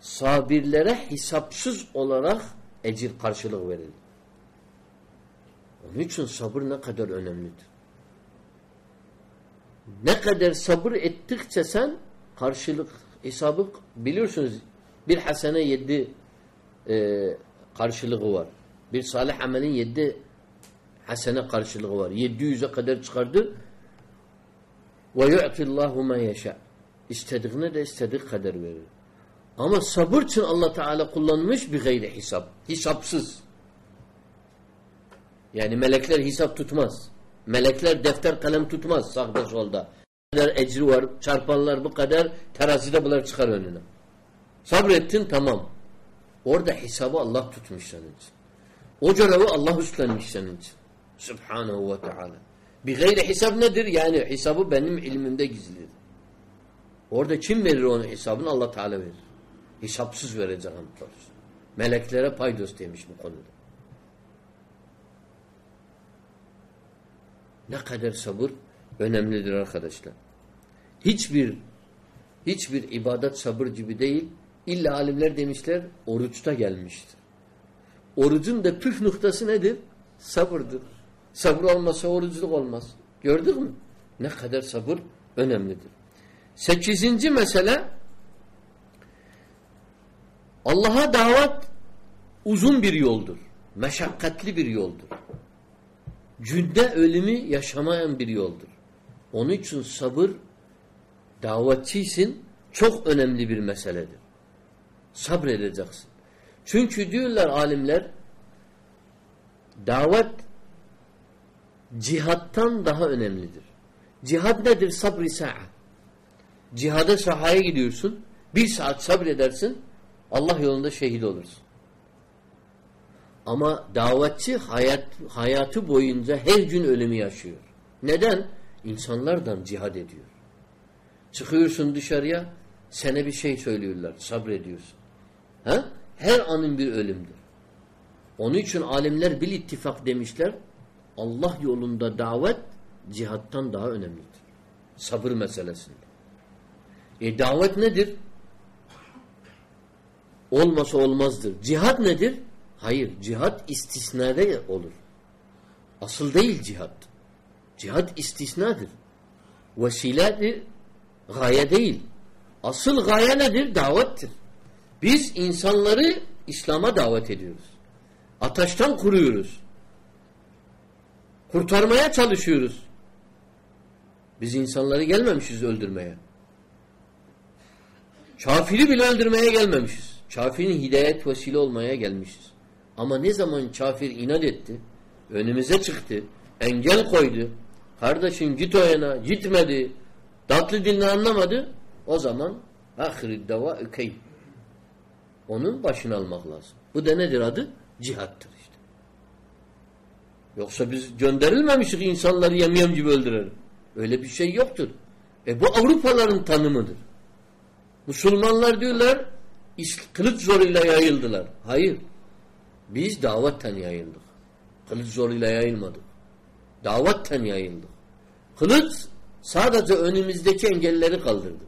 Sabirlere hesapsız olarak ecir karşılık verilir. Onun için sabır ne kadar önemlidir. Ne kadar sabır ettikçe sen karşılık hesabı biliyorsunuz bir hasene yedi e, karşılığı var. Bir salih amelin yedi hasene karşılığı var. Yedi yüze kadar çıkardı ve yu'tillahu ma yeşâ. İstediğine de istediği kadar verir. Ama sabır için Allah Teala kullanmış bir gayri hesap. Hesapsız. Yani melekler hesap tutmaz. Melekler defter kalem tutmaz sağda solda. Kadar ecri var. Çarpanlar bu kadar terazide bunlar çıkar önüne. Sabrettin tamam. Orada hesabı Allah tutmuş senin için. O görevi Allah üstlenmiş senin için. Subhanahu ve Teala. Bir gayri hesap nedir? Yani hesabı benim ilmimde gizlidir. Orada kim verir onun hesabını? Allah Teala verir. Hesapsız verecek hamdolsun. Meleklere paydos demiş bu konuda. Ne kadar sabır önemlidir arkadaşlar. Hiçbir hiçbir ibadet sabır gibi değil. İlla alimler demişler oruçta gelmiştir. Orucun da püf noktası nedir? Sabırdır. Sabır olmasa oruculuk olmaz. Gördük mü? Ne kadar sabır önemlidir. Sekizinci mesele Allah'a davet uzun bir yoldur. Meşakkatli bir yoldur. Cünde ölümü yaşamayan bir yoldur. Onun için sabır davetçiysin çok önemli bir meseledir. Sabredeceksin. Çünkü diyorlar alimler davet cihattan daha önemlidir. Cihad nedir? Sabri sa'a. Cihada sahaya gidiyorsun. Bir saat sabredersin. Allah yolunda şehit olursun. Ama davetçi hayat, hayatı boyunca her gün ölümü yaşıyor. Neden? İnsanlardan cihad ediyor. Çıkıyorsun dışarıya sana bir şey söylüyorlar. Sabrediyorsun. Ha? Her anın bir ölümdür. Onun için alimler bil ittifak demişler. Allah yolunda davet cihattan daha önemlidir. Sabır meselesinde. E davet nedir? Olmasa olmazdır. Cihad nedir? Hayır. Cihad istisnada olur. Asıl değil cihad. Cihad istisnadır. Vesiledir. Gaye değil. Asıl gaye nedir? Davettir. Biz insanları İslam'a davet ediyoruz. Ataştan kuruyoruz. Kurtarmaya çalışıyoruz. Biz insanları gelmemişiz öldürmeye. Kafiri bile öldürmeye gelmemişiz. Kafirin hidayet vesile olmaya gelmişiz. Ama ne zaman kafir inat etti, önümüze çıktı, engel koydu, kardeşin git o yana, gitmedi, tatlı dilini anlamadı, o zaman ahir deva ükey. Onun başını almak lazım. Bu da nedir adı? Cihattır işte. Yoksa biz gönderilmemişik insanları yemyem gibi öldürelim. Öyle bir şey yoktur. E bu Avrupaların tanımıdır. Müslümanlar diyorlar kılıç zoruyla yayıldılar. Hayır. Biz davetten yayıldık. Kılıç zoruyla yayılmadık. Davetten yayıldık. Kılıç sadece önümüzdeki engelleri kaldırdı.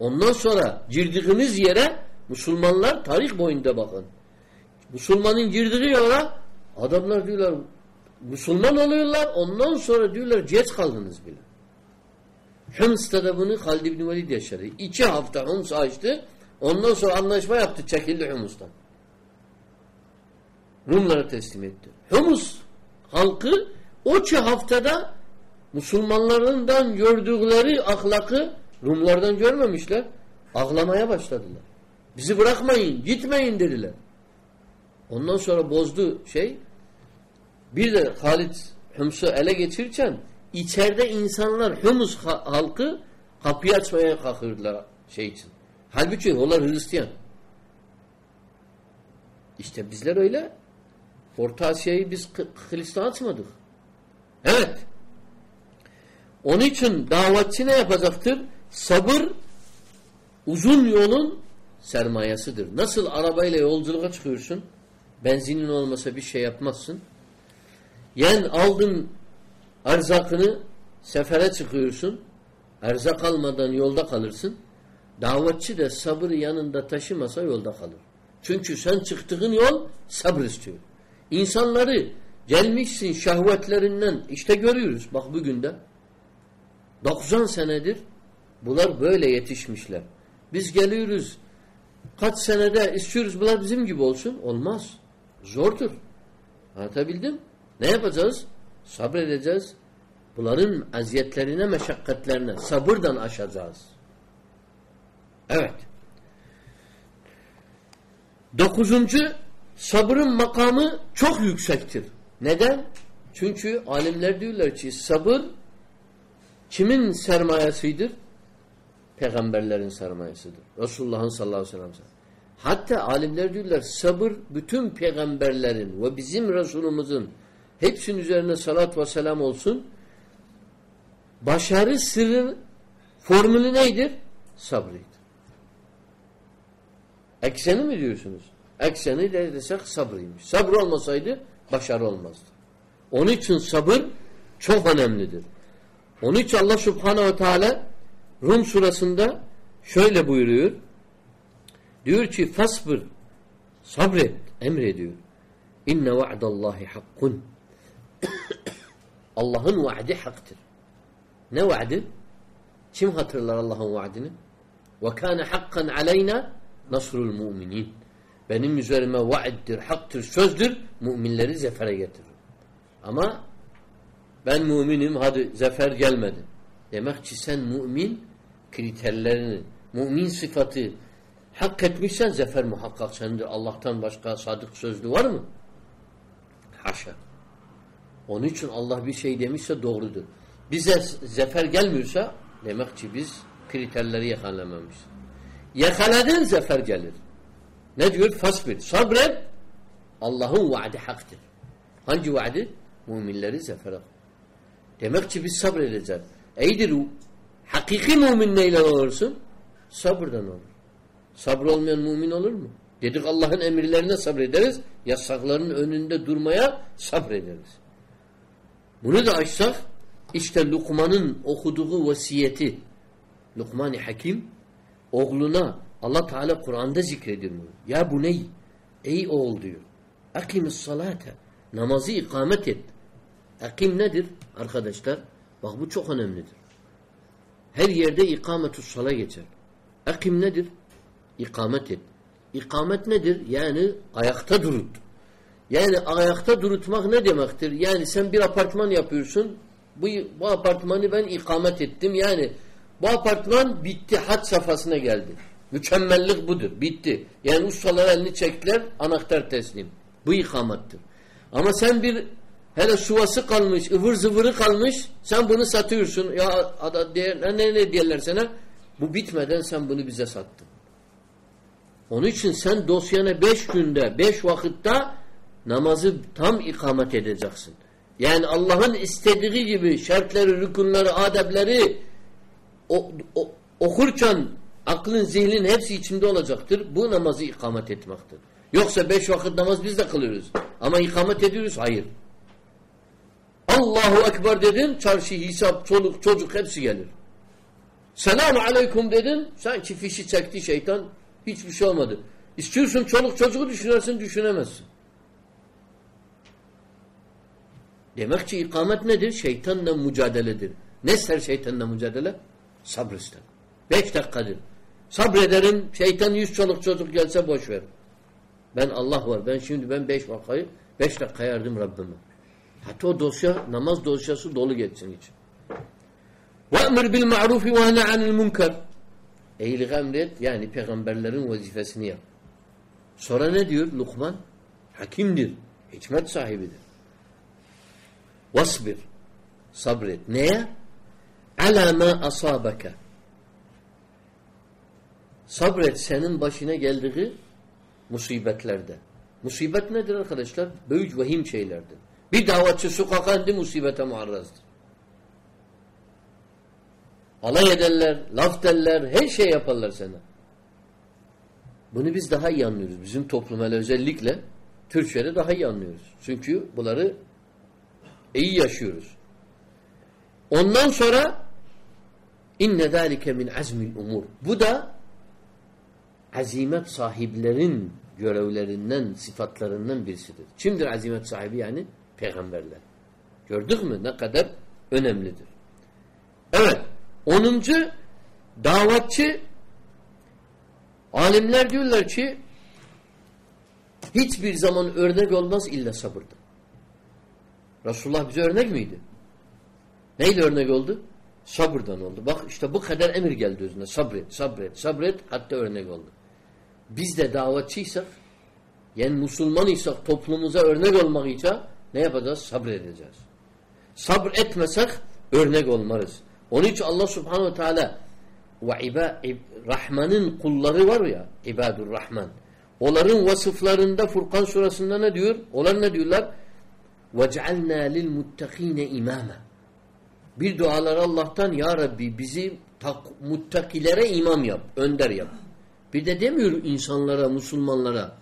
Ondan sonra girdiğimiz yere Müslümanlar tarih boyunda bakın. Müslümanın girdiği yola adamlar diyorlar Müslüman oluyorlar ondan sonra diyorlar geç kaldınız bile. Hıms'ta da bunu Halid İbni Velid yaşadı. İki hafta Hıms açtı. Ondan sonra anlaşma yaptı. Çekildi Hıms'tan. Rumlara teslim etti. Humus halkı o iki haftada Müslümanlarından gördükleri ahlakı Rumlardan görmemişler. Ağlamaya başladılar. Bizi bırakmayın, gitmeyin dediler. Ondan sonra bozdu şey. Bir de Halit Hüms'ü ele geçirirken içeride insanlar Humus halkı kapıyı açmaya kalkırdılar şey için. Halbuki onlar Hristiyan. İşte bizler öyle. Orta Asya'yı biz Hristiyan açmadık. Evet. Onun için davetçi ne yapacaktır? Sabır uzun yolun sermayesidir. Nasıl arabayla yolculuğa çıkıyorsun? Benzinin olmasa bir şey yapmazsın. Yani aldın erzakını sefere çıkıyorsun. Erzak almadan yolda kalırsın. Davetçi de sabır yanında taşımasa yolda kalır. Çünkü sen çıktığın yol sabır istiyor. İnsanları gelmişsin şehvetlerinden işte görüyoruz bak bugün de 90 senedir bunlar böyle yetişmişler. Biz geliyoruz kaç senede istiyoruz bunlar bizim gibi olsun. Olmaz. Zordur. Anlatabildim? Ne yapacağız? Sabredeceğiz. Bunların eziyetlerine, meşakkatlerine sabırdan aşacağız. Evet. Dokuzuncu sabrın makamı çok yüksektir. Neden? Çünkü alimler diyorlar ki sabır kimin sermayesidir? Peygamberlerin sermayesidir. Resulullah'ın sallallahu aleyhi ve sellem. Hatta alimler diyorlar sabır bütün peygamberlerin ve bizim Resulümüzün hepsinin üzerine salat ve selam olsun. Başarı sırrı formülü neydir? Sabrıydı. Ekseni mi diyorsunuz? Ekseni de desek sabrıymış. Sabır olmasaydı başarı olmazdı. Onun için sabır çok önemlidir. Onun için Allah subhanehu ve teala Rum surasında şöyle buyuruyor. Diyor ki fasbır sabret emrediyor. İnne va'dallahi hakkun. Allah'ın vaadi haktır. Ne vaadi? Kim hatırlar Allah'ın vaadini? Ve kâne hakkan aleyna nasrul müminin. Benim üzerime vaaddir, haktır, sözdür. Müminleri zefere getirir. Ama ben müminim hadi zafer gelmedi. Demek ki sen mümin kriterlerini, mümin sıfatı hak etmişsen zafer muhakkak sendir. Allah'tan başka sadık sözlü var mı? Haşa. Onun için Allah bir şey demişse doğrudur. Bize zafer gelmiyorsa demek ki biz kriterleri yakalamamışız. Yakaladın zafer gelir. Ne diyor? Fasbir. Sabret. Allah'ın vaadi haktır. Hangi vaadi? Müminleri zafere. Demek ki biz sabredeceğiz. İyidir o. Hakiki mümin neyle olursun? Sabırdan olur. Sabır olmayan mümin olur mu? Dedik Allah'ın emirlerine sabrederiz. Yasakların önünde durmaya sabrederiz. Bunu da açsak işte Lukman'ın okuduğu vasiyeti Lukman-ı Hakim oğluna Allah Teala Kur'an'da zikrediyor. Ya bu ney? Ey oğul diyor. Akimis salate. Namazı ikamet et. Akim nedir arkadaşlar? Bak bu çok önemlidir. Her yerde ikametü sala geçer. Akim nedir? İkamet et. İkamet nedir? Yani ayakta durut. Yani ayakta durutmak ne demektir? Yani sen bir apartman yapıyorsun. Bu, bu apartmanı ben ikamet ettim. Yani bu apartman bitti. Had safhasına geldi. Mükemmellik budur. Bitti. Yani ustalar elini çektiler. Anahtar teslim. Bu ikamettir. Ama sen bir hele suvası kalmış, ıvır zıvırı kalmış. Sen bunu satıyorsun. Ya ada, ne, ne, ne diyorlar sana? Bu bitmeden sen bunu bize sattın. Onun için sen dosyana beş günde, beş vakitte namazı tam ikamet edeceksin. Yani Allah'ın istediği gibi şartları, rükunları, adabları o, o, okurken aklın, zihnin hepsi içinde olacaktır. Bu namazı ikamet etmektir. Yoksa beş vakit namaz biz de kılıyoruz. Ama ikamet ediyoruz. Hayır. Allahu Ekber dedin, çarşı, hesap, çoluk, çocuk hepsi gelir. Selamu aleyküm dedin, sanki fişi çekti şeytan, hiçbir şey olmadı. İstiyorsun çoluk çocuğu düşünersin, düşünemezsin. Demek ki ikamet nedir? Şeytanla mücadeledir. Ne ister şeytanla mücadele? Sabır ister. Beş dakikadır. Sabrederim, şeytan yüz çoluk çocuk gelse boş ver. Ben Allah var. Ben şimdi ben beş vakayı, beş dakika yardım Rabbime. Hatta o dosya, namaz dosyası dolu geçsin için. وَأْمِرْ بِالْمَعْرُوفِ وَهْنَ عَنِ الْمُنْكَرِ İyilik emret, yani peygamberlerin vazifesini yap. Sonra ne diyor Lukman? Hakimdir, hikmet sahibidir. Vasbir. Sabret. Neye? Ala ma asabaka. Sabret senin başına geldiği musibetlerde. Musibet nedir arkadaşlar? Büyük vahim şeylerdir. Bir davetçi sokağa indi musibete muarrazdır. Alay ederler, laf derler, her şey yaparlar sana. Bunu biz daha iyi anlıyoruz. Bizim toplum hele özellikle Türkçe'de daha iyi anlıyoruz. Çünkü bunları iyi yaşıyoruz. Ondan sonra inne zâlike min azmil umur. Bu da azimet sahiplerin görevlerinden, sıfatlarından birisidir. Kimdir azimet sahibi yani? Peygamberler. Gördük mü ne kadar önemlidir. Evet. Onuncu davetçi alimler diyorlar ki hiçbir zaman örnek olmaz illa sabırdır. Resulullah bize örnek miydi? Neyle örnek oldu? Sabırdan oldu. Bak işte bu kadar emir geldi özüne. Sabret, sabret, sabret hatta örnek oldu Biz de davetçiysak yani Müslüman isek toplumumuza örnek olmak için ne yapacağız? Sabredeceğiz. Sabır etmesek örnek olmarız. Onun için Allah subhanehu teala ve Rahman'ın kulları var ya ibadur Rahman. Onların vasıflarında Furkan surasında ne diyor? Onlar ne diyorlar? وَجْعَلْنَا لِلْمُتَّقِينَ imama. Bir dualar Allah'tan Ya Rabbi bizi muttakilere imam yap, önder yap. Bir de demiyor insanlara, Müslümanlara.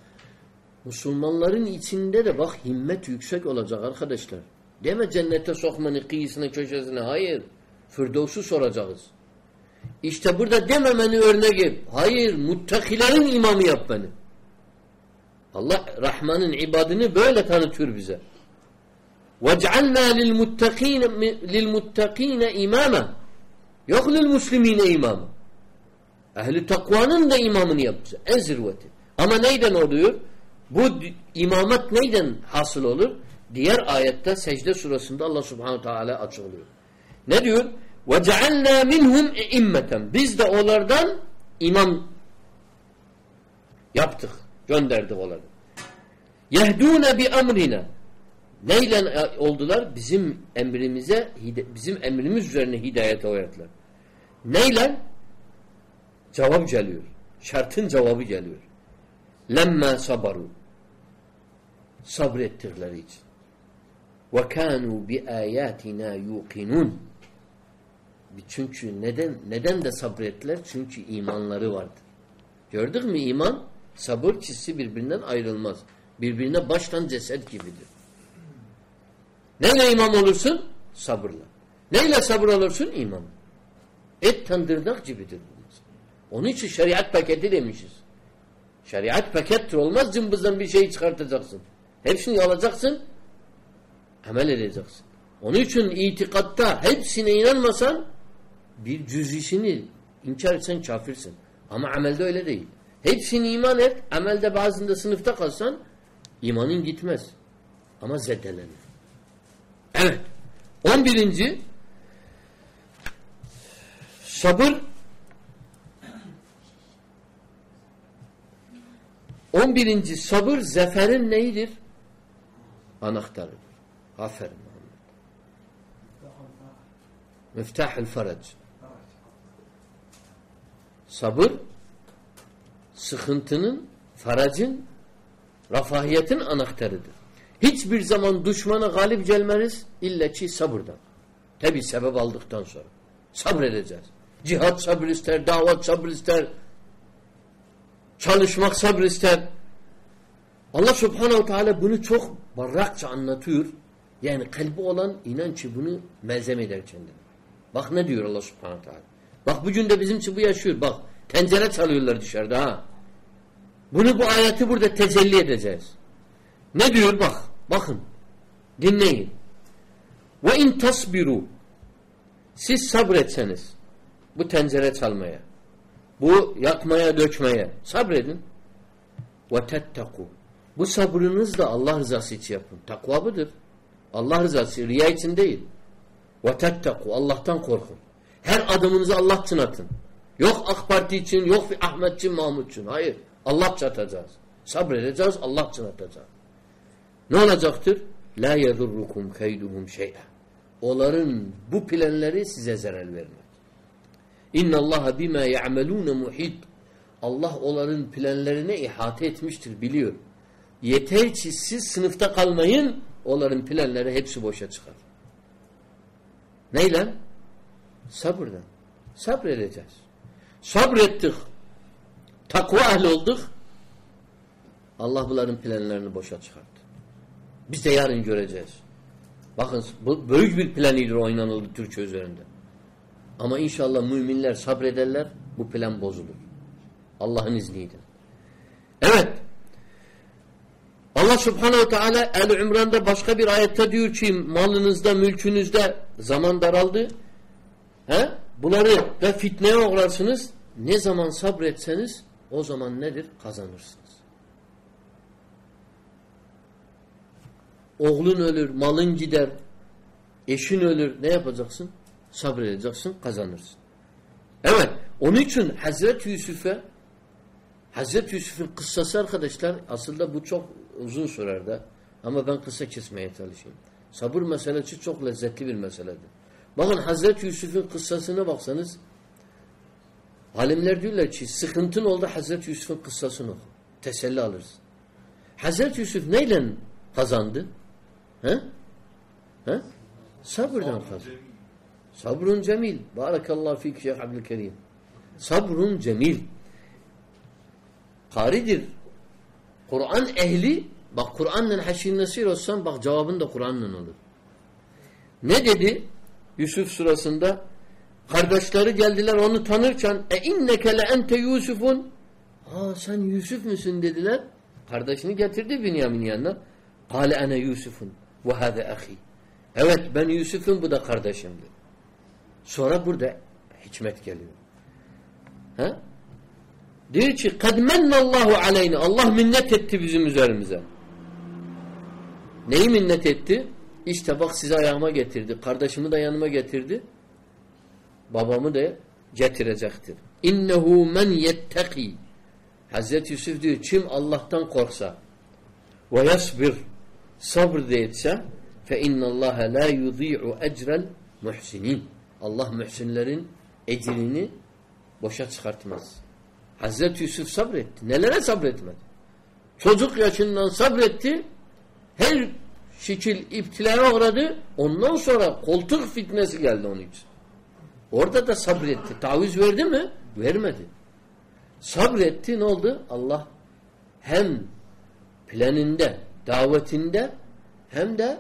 Müslümanların içinde de bak himmet yüksek olacak arkadaşlar. Deme cennete sokmanı kıyısına köşesine. Hayır. Firdevs'u soracağız. İşte burada dememeni örnek et. Hayır, muttakilerin imamı yap beni. Allah Rahman'ın ibadını böyle tanıtıyor bize. وَجْعَلْنَا لِلْمُتَّقِينَ لِلْمُتَّقِينَ imama. Yok lilmuslimine imamı. Ehli takvanın da imamını yapacak. En zirveti. Ama neyden oluyor? Bu imamet neyden hasıl olur? Diğer ayette secde surasında Allah subhanahu teala açıklıyor. Ne diyor? وَجَعَلْنَا مِنْهُمْ اِمَّةً Biz de onlardan imam yaptık. Gönderdik onları. يَهْدُونَ بِأَمْرِنَا Neyle oldular? Bizim emrimize, bizim emrimiz üzerine hidayete öğrettiler. Neyle? Cevap geliyor. Şartın cevabı geliyor. Lemma sabaru. Sabrettikleri için. Ve kanu bi ayatina yuqinun. Çünkü neden neden de sabrettiler? Çünkü imanları vardır. Gördük mü iman? Sabır çizsi birbirinden ayrılmaz. Birbirine baştan ceset gibidir. Neyle imam olursun? Sabırla. Neyle sabır olursun? İman. Et tandırnak gibidir. Onun için şeriat paketi demişiz. Şeriat pakettir. Olmaz cımbızdan bir şey çıkartacaksın. Hepsini alacaksın, amel edeceksin. Onun için itikatta hepsine inanmasan bir cüzisini inkar etsen kafirsin. Ama amelde öyle değil. Hepsini iman et, amelde bazında sınıfta kalsan imanın gitmez. Ama zedelenir. Evet. On birinci sabır on birinci sabır zeferin neyidir? Anahtarıdır. Aferin Muhammed. Miftahül farac. Sabır sıkıntının, faracın, rafahiyetin anahtarıdır. Hiçbir zaman düşmana galip gelmeriz illa ki sabırdan. Tabi sebep aldıktan sonra. Sabredeceğiz. Cihat sabır ister, davet sabır ister, çalışmak sabır ister. Allah subhanehu teala bunu çok barrakça anlatıyor. Yani kalbi olan inan ki bunu melzem eder kendine. Bak ne diyor Allah subhanehu teala. Bak bugün de bizim için bu yaşıyor. Bak tencere çalıyorlar dışarıda ha. Bunu bu ayeti burada tecelli edeceğiz. Ne diyor bak. Bakın. Dinleyin. Ve in tasbiru siz sabretseniz bu tencere çalmaya bu yakmaya dökmeye sabredin ve bu sabrınız da Allah rızası için yapın. Takva budur. Allah rızası riya için değil. Ve Allah'tan korkun. Her adımınızı Allah için atın. Yok AK Parti için, yok Ahmet için, Mahmut için. Hayır. Allah için atacağız. Sabredeceğiz, Allah için atacağız. Ne olacaktır? La yedurrukum keyduhum şey'a. Onların bu planları size zarar vermez. İnna Allah bima ya'malun muhit. Allah onların planlarını ihate etmiştir, biliyor. Yeter ki siz sınıfta kalmayın, onların planları hepsi boşa çıkar. Neyle? Sabırdan. Sabredeceğiz. Sabrettik. Takva ehli olduk. Allah bunların planlarını boşa çıkarttı. Biz de yarın göreceğiz. Bakın bu büyük bir planidir oynanıldı Türkiye üzerinde. Ama inşallah müminler sabrederler, bu plan bozulur. Allah'ın izniyle. Evet. Allah subhanehu teala El-Ümran'da başka bir ayette diyor ki malınızda, mülkünüzde zaman daraldı. He? Bunları ve fitneye uğrarsınız. Ne zaman sabretseniz o zaman nedir? Kazanırsınız. Oğlun ölür, malın gider, eşin ölür. Ne yapacaksın? Sabredeceksin, kazanırsın. Evet, onun için Hazreti Yusuf'e Hazreti Yusuf'un kıssası arkadaşlar aslında bu çok uzun sürer de ama ben kısa kesmeye çalışayım. Sabır meselesi çok lezzetli bir meseledir. Bakın Hazreti Yusuf'un kıssasına baksanız alimler diyorlar ki sıkıntın oldu Hazreti Yusuf'un kıssasını oku. Teselli alırsın. Hazreti Yusuf neyle kazandı? He? He? Sabırdan kazandı. Sabrun cemil. Barakallahu fik Şeyh Abdülkerim. Sabrun cemil. Karidir. Kur'an ehli bak Kur'an'la haşin nasir olsan bak cevabın da Kur'an'la olur. Ne dedi? Yusuf surasında Kardeşleri geldiler onu tanırken e inneke le ente Yusufun Aa sen Yusuf musun dediler. Kardeşini getirdi Binyamin yanına. Kale ene Yusufun ve hâze ahi. Evet ben Yusuf'um bu da kardeşimdir. Sonra burada hikmet geliyor. Ha? Diyor ki kad mennallahu aleyna. Allah minnet etti bizim üzerimize. Neyi minnet etti? İşte bak sizi ayağıma getirdi. Kardeşimi de yanıma getirdi. Babamı da getirecektir. İnnehu men yetteki. Hazreti Yusuf diyor kim Allah'tan korksa ve yasbir sabır da etse fe innallaha la yudî'u ecrel muhsinin. Allah muhsinlerin ecrini boşa çıkartmaz. Hazreti Yusuf sabretti. Nelere sabretmedi? Çocuk yaşından sabretti. Her şekil iptilaya uğradı. Ondan sonra koltuk fitnesi geldi onun için. Orada da sabretti. Taviz verdi mi? Vermedi. Sabretti ne oldu? Allah hem planinde, davetinde hem de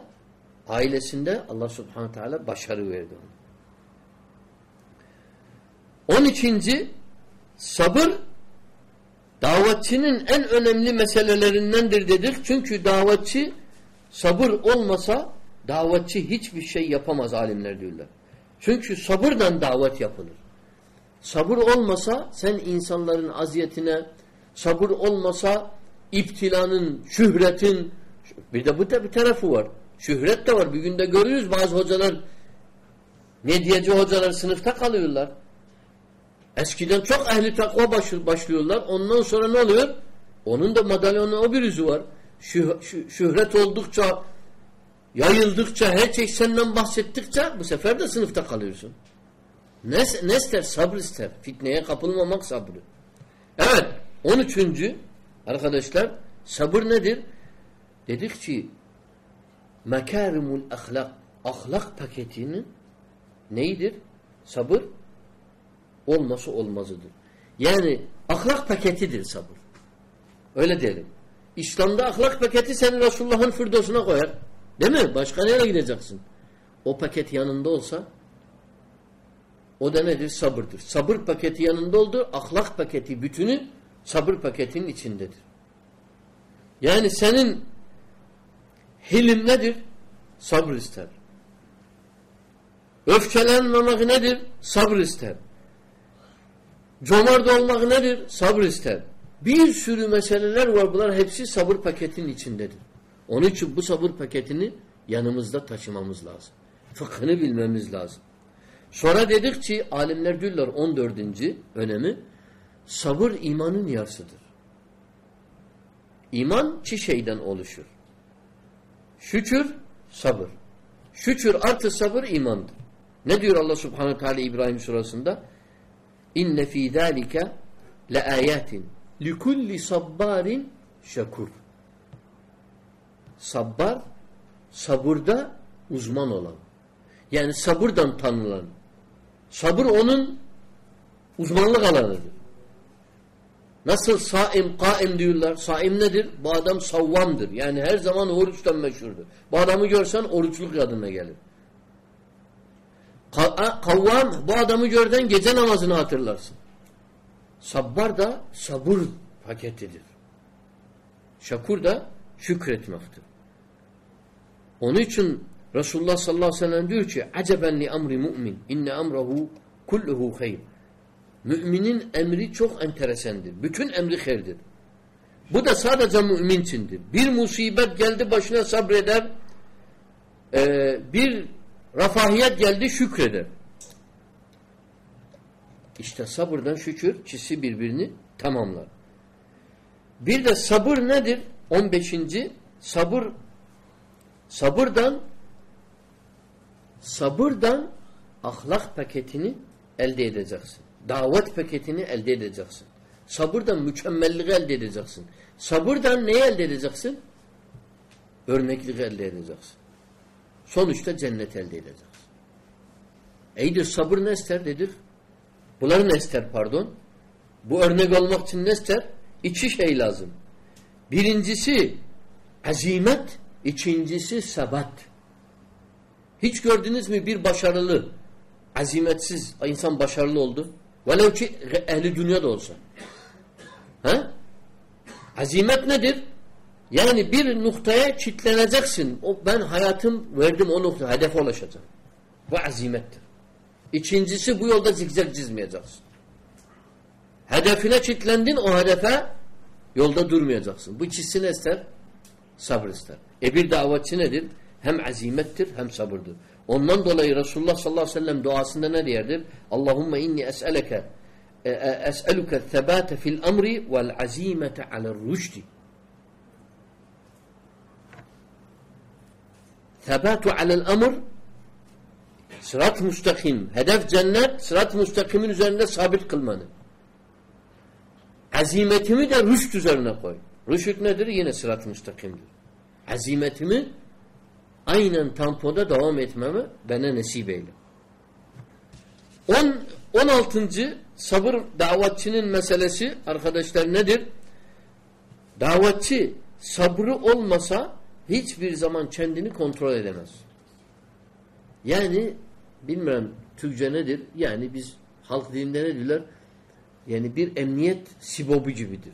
ailesinde Allah subhanahu teala başarı verdi ona. On ikinci sabır davetçinin en önemli meselelerindendir dedik. Çünkü davetçi sabır olmasa davetçi hiçbir şey yapamaz alimler diyorlar. Çünkü sabırdan davet yapılır. Sabır olmasa sen insanların aziyetine, sabır olmasa iptilanın, şühretin, bir de bu da bir tarafı var. Şühret de var. Bir günde görüyoruz bazı hocalar ne diyeceği hocalar sınıfta kalıyorlar. Eskiden çok ehli takva başlıyorlar. Ondan sonra ne oluyor? Onun da madalyonun o bir yüzü var. Şüh şühret oldukça yayıldıkça her şey senden bahsettikçe bu sefer de sınıfta kalıyorsun. Ne, ne ister? Sabır ister. Fitneye kapılmamak sabrı. Evet. On üçüncü arkadaşlar sabır nedir? Dedik ki mekarimul ahlak ahlak paketinin neydir? Sabır olması olmazıdır. Yani ahlak paketidir sabır. Öyle diyelim. İslam'da ahlak paketi seni Resulullah'ın firdosuna koyar. Değil mi? Başka nereye gideceksin? O paket yanında olsa o da nedir? Sabırdır. Sabır paketi yanında oldu. Ahlak paketi bütünü sabır paketinin içindedir. Yani senin hilim nedir? Sabır ister. Öfkelenmemek nedir? Sabır ister. Cömert olmak nedir? Sabır ister. Bir sürü meseleler var. Bunlar hepsi sabır paketinin içindedir. Onun için bu sabır paketini yanımızda taşımamız lazım. Fıkhını bilmemiz lazım. Sonra dedik ki alimler diyorlar 14. önemi sabır imanın yarısıdır. İman çi şeyden oluşur. Şükür, sabır. Şükür artı sabır imandır. Ne diyor Allah Subhanahu Teala İbrahim surasında? İnne fî zâlike le âyâtin likulli sabbarin şekur. Sabbar, sabırda uzman olan. Yani sabırdan tanılan. Sabır onun uzmanlık alanıdır. Nasıl saim, kaim diyorlar. Saim nedir? Bu adam savvamdır. Yani her zaman oruçtan meşhurdur. Bu adamı görsen oruçluk adına gelir. Kavvam bu adamı görden gece namazını hatırlarsın. Sabbar da sabır paketidir. Şakur da şükretmektir. Onun için Resulullah sallallahu aleyhi ve sellem diyor ki aceben li amri mu'min inne amrahu kulluhu hayr. Müminin emri çok enteresandır. Bütün emri hayırdır. Bu da sadece mümin içindir. Bir musibet geldi başına sabreder. Bir rafahiyet geldi şükreder. İşte sabırdan şükür kişi birbirini tamamlar. Bir de sabır nedir? 15. sabır sabırdan sabırdan ahlak paketini elde edeceksin. Davet paketini elde edeceksin. Sabırdan mükemmelliği elde edeceksin. Sabırdan neyi elde edeceksin? Örnekliği elde edeceksin. Sonuçta cennet elde edeceksin. Eydir sabır ne ister dedik? Bunları ne ister pardon? Bu örnek olmak için ne ister? İki şey lazım. Birincisi azimet, ikincisi sebat. Hiç gördünüz mü bir başarılı azimetsiz insan başarılı oldu. Velev ki ehli dünya da olsa. Ha? Azimet nedir? Yani bir noktaya çitleneceksin. O ben hayatım verdim o nokta hedefe ulaşacağım. Bu azimettir. İkincisi bu yolda zikzak çizmeyeceksin. Hedefine çitlendin o hedefe yolda durmayacaksın. Bu ikisini ister sabır ister. E bir davetçi nedir? Hem azimettir hem sabırdır. Ondan dolayı Resulullah sallallahu aleyhi ve sellem duasında ne diyerdir? Allahümme inni es'eleke e, e, es'eluke thebate fil amri vel azimete alel rüşdi. Thebatu alel amr sırat müstakim. Hedef cennet sırat müstakimin üzerinde sabit kılmanı. Azimetimi de rüşt üzerine koy. Rüşt nedir? Yine sırat müstakimdir. Azimetimi aynen tampoda devam etmemi bana nasip eyle. 10 16. sabır davetçinin meselesi arkadaşlar nedir? Davetçi sabrı olmasa hiçbir zaman kendini kontrol edemez. Yani bilmiyorum Türkçe nedir? Yani biz halk dilinde ne diyorlar? Yani bir emniyet sibobu gibidir.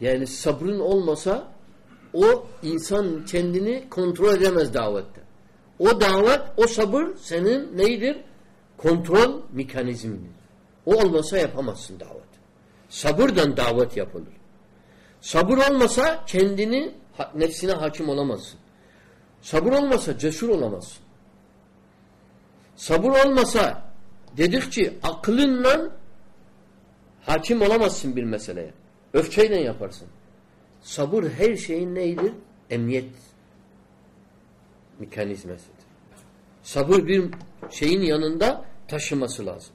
Yani sabrın olmasa o insan kendini kontrol edemez davette. O davet, o sabır senin neydir? Kontrol mekanizmidir. O olmasa yapamazsın davet. Sabırdan davet yapılır. Sabır olmasa kendini nefsine hakim olamazsın. Sabır olmasa cesur olamazsın. Sabır olmasa dedik ki aklınla hakim olamazsın bir meseleye. Öfkeyle yaparsın. Sabır her şeyin neydir? Emniyet mekanizmasıdır. Sabır bir şeyin yanında taşıması lazım.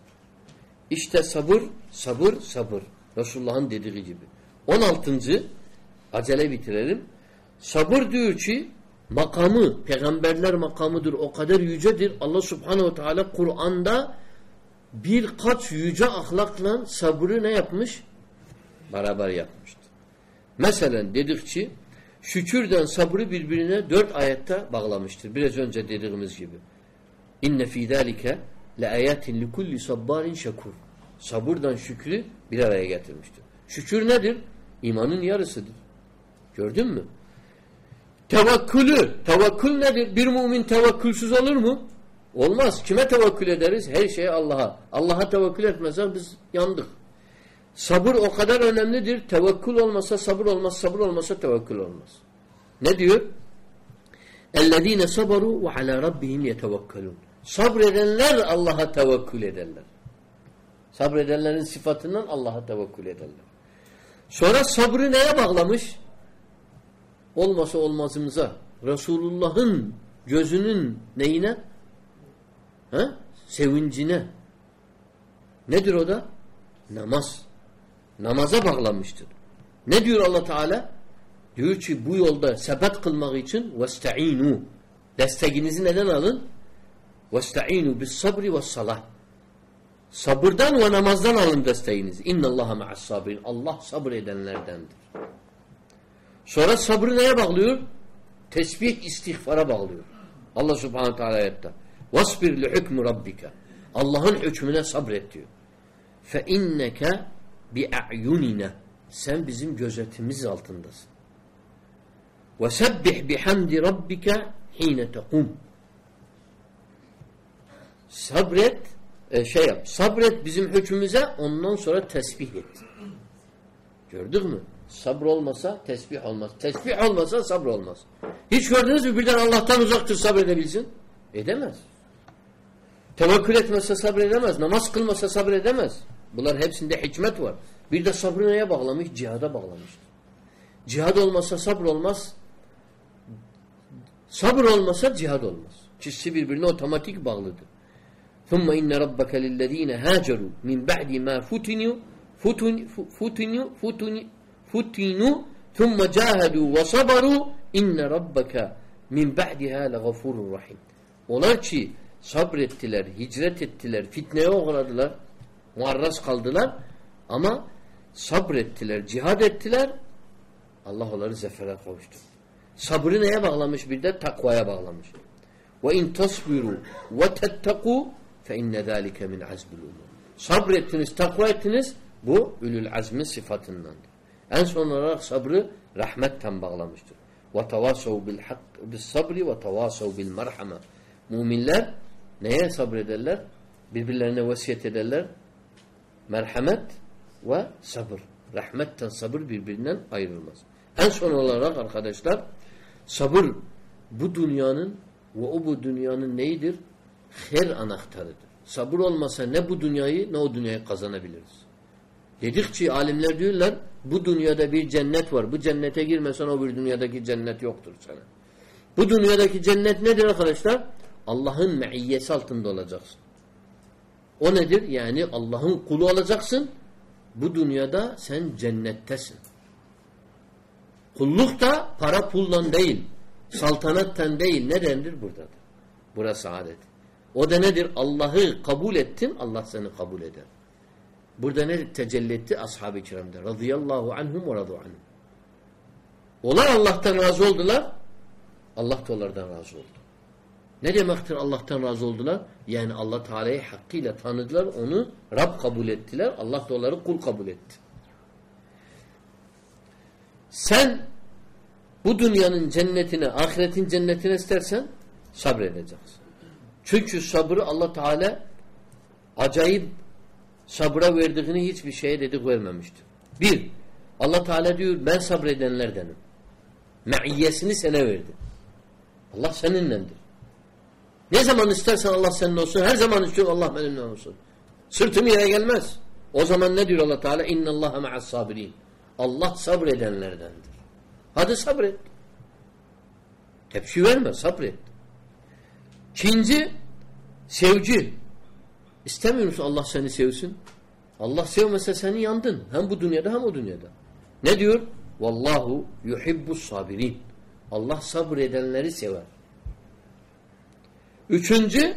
İşte sabır, sabır, sabır. Resulullah'ın dediği gibi. 16. acele bitirelim. Sabır diyor ki makamı, peygamberler makamıdır. O kadar yücedir. Allah subhanehu teala Kur'an'da birkaç yüce ahlakla sabrı ne yapmış? Beraber yapmıştır. Mesela dedik ki şükürden sabrı birbirine dört ayette bağlamıştır. Biraz önce dediğimiz gibi. İnne fî zâlike le ayatin li kulli sabbarin şekur. Sabırdan şükrü bir araya getirmiştir. Şükür nedir? İmanın yarısıdır. Gördün mü? Tevekkülü. Tevekkül nedir? Bir mümin tevekkülsüz olur mu? Olmaz. Kime tevekkül ederiz? Her şeye Allah'a. Allah'a tevekkül etmezsek biz yandık. Sabır o kadar önemlidir. Tevekkül olmasa sabır olmaz. Sabır olmasa tevekkül olmaz. Ne diyor? اَلَّذ۪ينَ صَبَرُوا وَعَلَى رَبِّهِمْ يَتَوَكَّلُونَ Sabredenler Allah'a tevekkül ederler. Sabredenlerin sıfatından Allah'a tevekkül ederler. Sonra sabrı neye bağlamış? Olmasa olmazımıza. Resulullah'ın gözünün neyine? Ha? Sevincine. Nedir o da? Namaz. Namaza bağlanmıştır. Ne diyor Allah Teala? Diyor ki bu yolda sebet kılmak için vesta'inu. Destekinizi neden alın? Vesta'inu bis sabri ve salah. Sabırdan ve namazdan alın desteğinizi. İnna Allaha ma'as sabirin. Allah sabır edenlerdendir. Sonra sabrı neye bağlıyor? Tesbih istiğfara bağlıyor. Allah subhanahu teala ayette. Vasbir li hükmü rabbike. Allah'ın hükmüne sabret diyor. Fe inneke bi a'yunina. Sen bizim gözetimiz altındasın. Ve sebbih bihamdi rabbike hine tekum. Sabret, e, şey yap, sabret bizim hükmümüze ondan sonra tesbih et. Gördük mü? Sabr olmasa tesbih olmaz. Tesbih olmasa sabr olmaz. Hiç gördünüz mü birden Allah'tan uzaktır sabredebilsin? Edemez. Tevekkül etmezse sabredemez. Namaz kılmasa sabredemez. Bunlar hepsinde hikmet var. Bir de sabrı neye bağlamış? Cihada bağlamıştır. Cihad olmasa sabr olmaz. Sabır olmasa cihad olmaz. İkisi birbirine otomatik bağlıdır. ثُمَّ اِنَّ رَبَّكَ لِلَّذ۪ينَ هَاجَرُوا مِنْ بَعْدِ مَا فُتِنُوا فُتِنُوا فُتِنُوا futinu thumma cahadu ve sabaru inne rabbaka min ba'diha leğafurur. Onlar ki sabrettiler, hicret ettiler, fitneye uğradılar, muarraz kaldılar ama sabrettiler, cihad ettiler. Allah onları zafere kavuştu. Sabrı neye bağlamış? Bir de takvaya bağlamış. Ve in tasbiru ve tetteku fe inne zalike min azbil umur. Sabrettiniz, takva ettiniz. Bu ülül azmin sıfatındandır. En son olarak sabrı rahmetten bağlamıştır. وَتَوَاسَوْ بِالْحَقِّ بِالصَّبْرِ وَتَوَاسَوْ بِالْمَرْحَمَةِ Müminler neye sabrederler? Birbirlerine vasiyet ederler. Merhamet ve sabır. Rahmetten sabır birbirinden ayrılmaz. En son olarak arkadaşlar sabır bu dünyanın ve o bu dünyanın neyidir? Her anahtarıdır. Sabır olmasa ne bu dünyayı ne o dünyayı kazanabiliriz. Dedikçe alimler diyorlar bu dünyada bir cennet var. Bu cennete girmesen o bir dünyadaki cennet yoktur sana. Bu dünyadaki cennet nedir arkadaşlar? Allah'ın meiyyesi altında olacaksın. O nedir? Yani Allah'ın kulu olacaksın. Bu dünyada sen cennettesin. Kulluk da para pulla değil, saltanatten değil. Nedendir? Buradadır. Burası adet. O da nedir? Allah'ı kabul ettin, Allah seni kabul eder. Burada ne tecelli etti? Ashab-ı kiramda. Radıyallahu anhum ve radu anhum. Onlar Allah'tan razı oldular. Allah da onlardan razı oldu. Ne demektir Allah'tan razı oldular? Yani Allah Teala'yı hakkıyla tanıdılar. Onu Rab kabul ettiler. Allah da onları kul kabul etti. Sen bu dünyanın cennetine, ahiretin cennetine istersen sabredeceksin. Çünkü sabrı Allah Teala acayip sabra verdiğini hiçbir şeye dedik vermemiştir. Bir, Allah Teala diyor ben sabredenlerdenim. Meiyyesini sana verdi. Allah seninlendir. Ne zaman istersen Allah senin olsun. Her zaman istiyor Allah benimle olsun. Sırtım yere gelmez. O zaman ne diyor Allah Teala? İnna Allaha ma'as sabirin. Allah sabredenlerdendir. Hadi sabret. Tepsi verme, sabret. İkinci, sevci. İstemiyor musun Allah seni sevsin? Allah sevmese seni yandın. Hem bu dünyada hem o dünyada. Ne diyor? Vallahu yuhibbus sabirin. Allah sabredenleri sever. Üçüncü,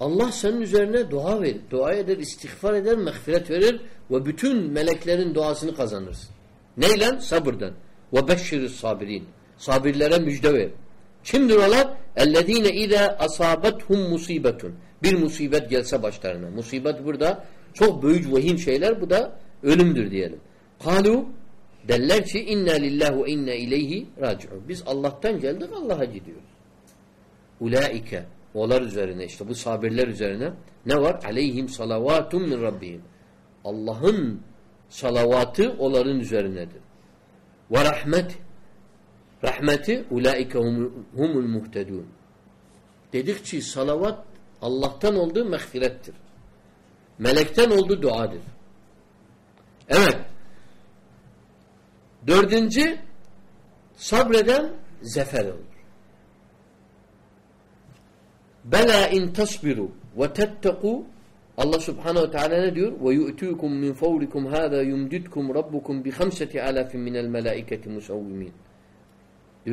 Allah senin üzerine dua verir. Dua eder, istiğfar eder, mağfiret verir ve bütün meleklerin duasını kazanırsın. Neyle? Sabırdan. Ve beşşiriz sabirin. Sabirlere müjde ver. Kimdir onlar? اَلَّذ۪ينَ اِذَا أَصَابَتْهُمْ musibetun. Bir musibet gelse başlarına. Musibet burada çok büyük vehim şeyler. Bu da ölümdür diyelim. Kalu derler ki inna lillahi ve inna ileyhi raciun. Biz Allah'tan geldik Allah'a gidiyoruz. Ulaike onlar üzerine işte bu sabirler üzerine ne var? Aleyhim salavatun min rabbihim. Allah'ın salavatı onların üzerinedir. Ve rahmet rahmeti ulaike humul muhtedun. Dedikçe salavat Allah'tan olduğu mehfirettir. Melekten olduğu duadır. Evet. Dördüncü sabreden zefer olur. Bela in tasbiru ve tetteku Allah subhanehu ve teala ne diyor? Ve yu'tukum min fawrikum hâzâ yumdidkum rabbukum bi hamseti alafin minel melâiketi musavvimin.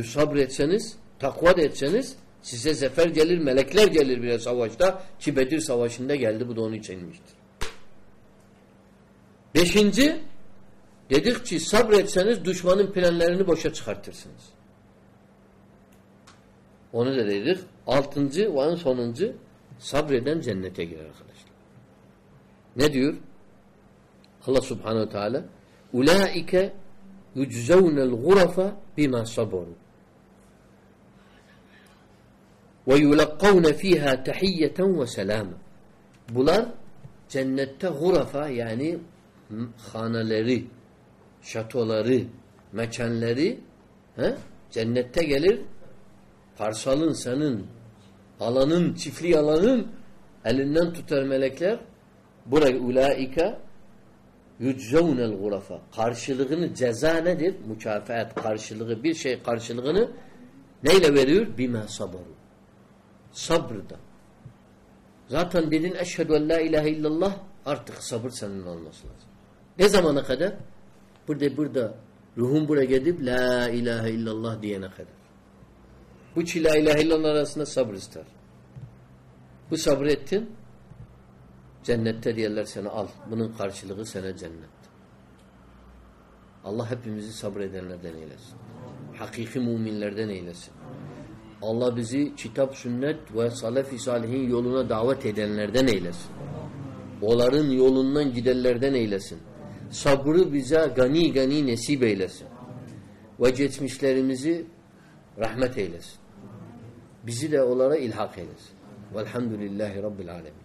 Sabretseniz, takva etseniz size zefer gelir, melekler gelir bile savaşta ki Bedir savaşında geldi bu da onun için inmiştir. Beşinci dedik ki sabretseniz düşmanın planlarını boşa çıkartırsınız. Onu da dedik. Altıncı ve sonuncu sabreden cennete girer arkadaşlar. Ne diyor? Allah subhanehu teala Ulaike yuczevnel gurafa bima saboru ve yulakkavne fiha tehiyyeten ve selama Bunlar cennette gurafa yani haneleri, şatoları, mekanları he? cennette gelir parsalın senin alanın, çiftli alanın elinden tutar melekler buraya ulaika yüczevnel gurafa karşılığını ceza nedir? Mükafat karşılığı bir şey karşılığını neyle veriyor? Bima sabaru sabrda zaten dedin eşhedü en la ilahe illallah artık sabır senin olması lazım. Ne zamana kadar? Burada burada ruhun buraya gidip la ilahe illallah diyene kadar. Bu iki la ilahe illallah arasında sabır ister. Bu sabrettin cennette diyorlar sana al. Bunun karşılığı sana cennet. Allah hepimizi sabredenlerden eylesin. Hakiki müminlerden eylesin. Allah bizi kitap, sünnet ve salaf-i salihin yoluna davet edenlerden eylesin. Onların yolundan gidenlerden eylesin. Sabrı bize gani gani nesip eylesin. Ve geçmişlerimizi rahmet eylesin. Bizi de onlara ilhak eylesin. Velhamdülillahi Rabbil Alemin.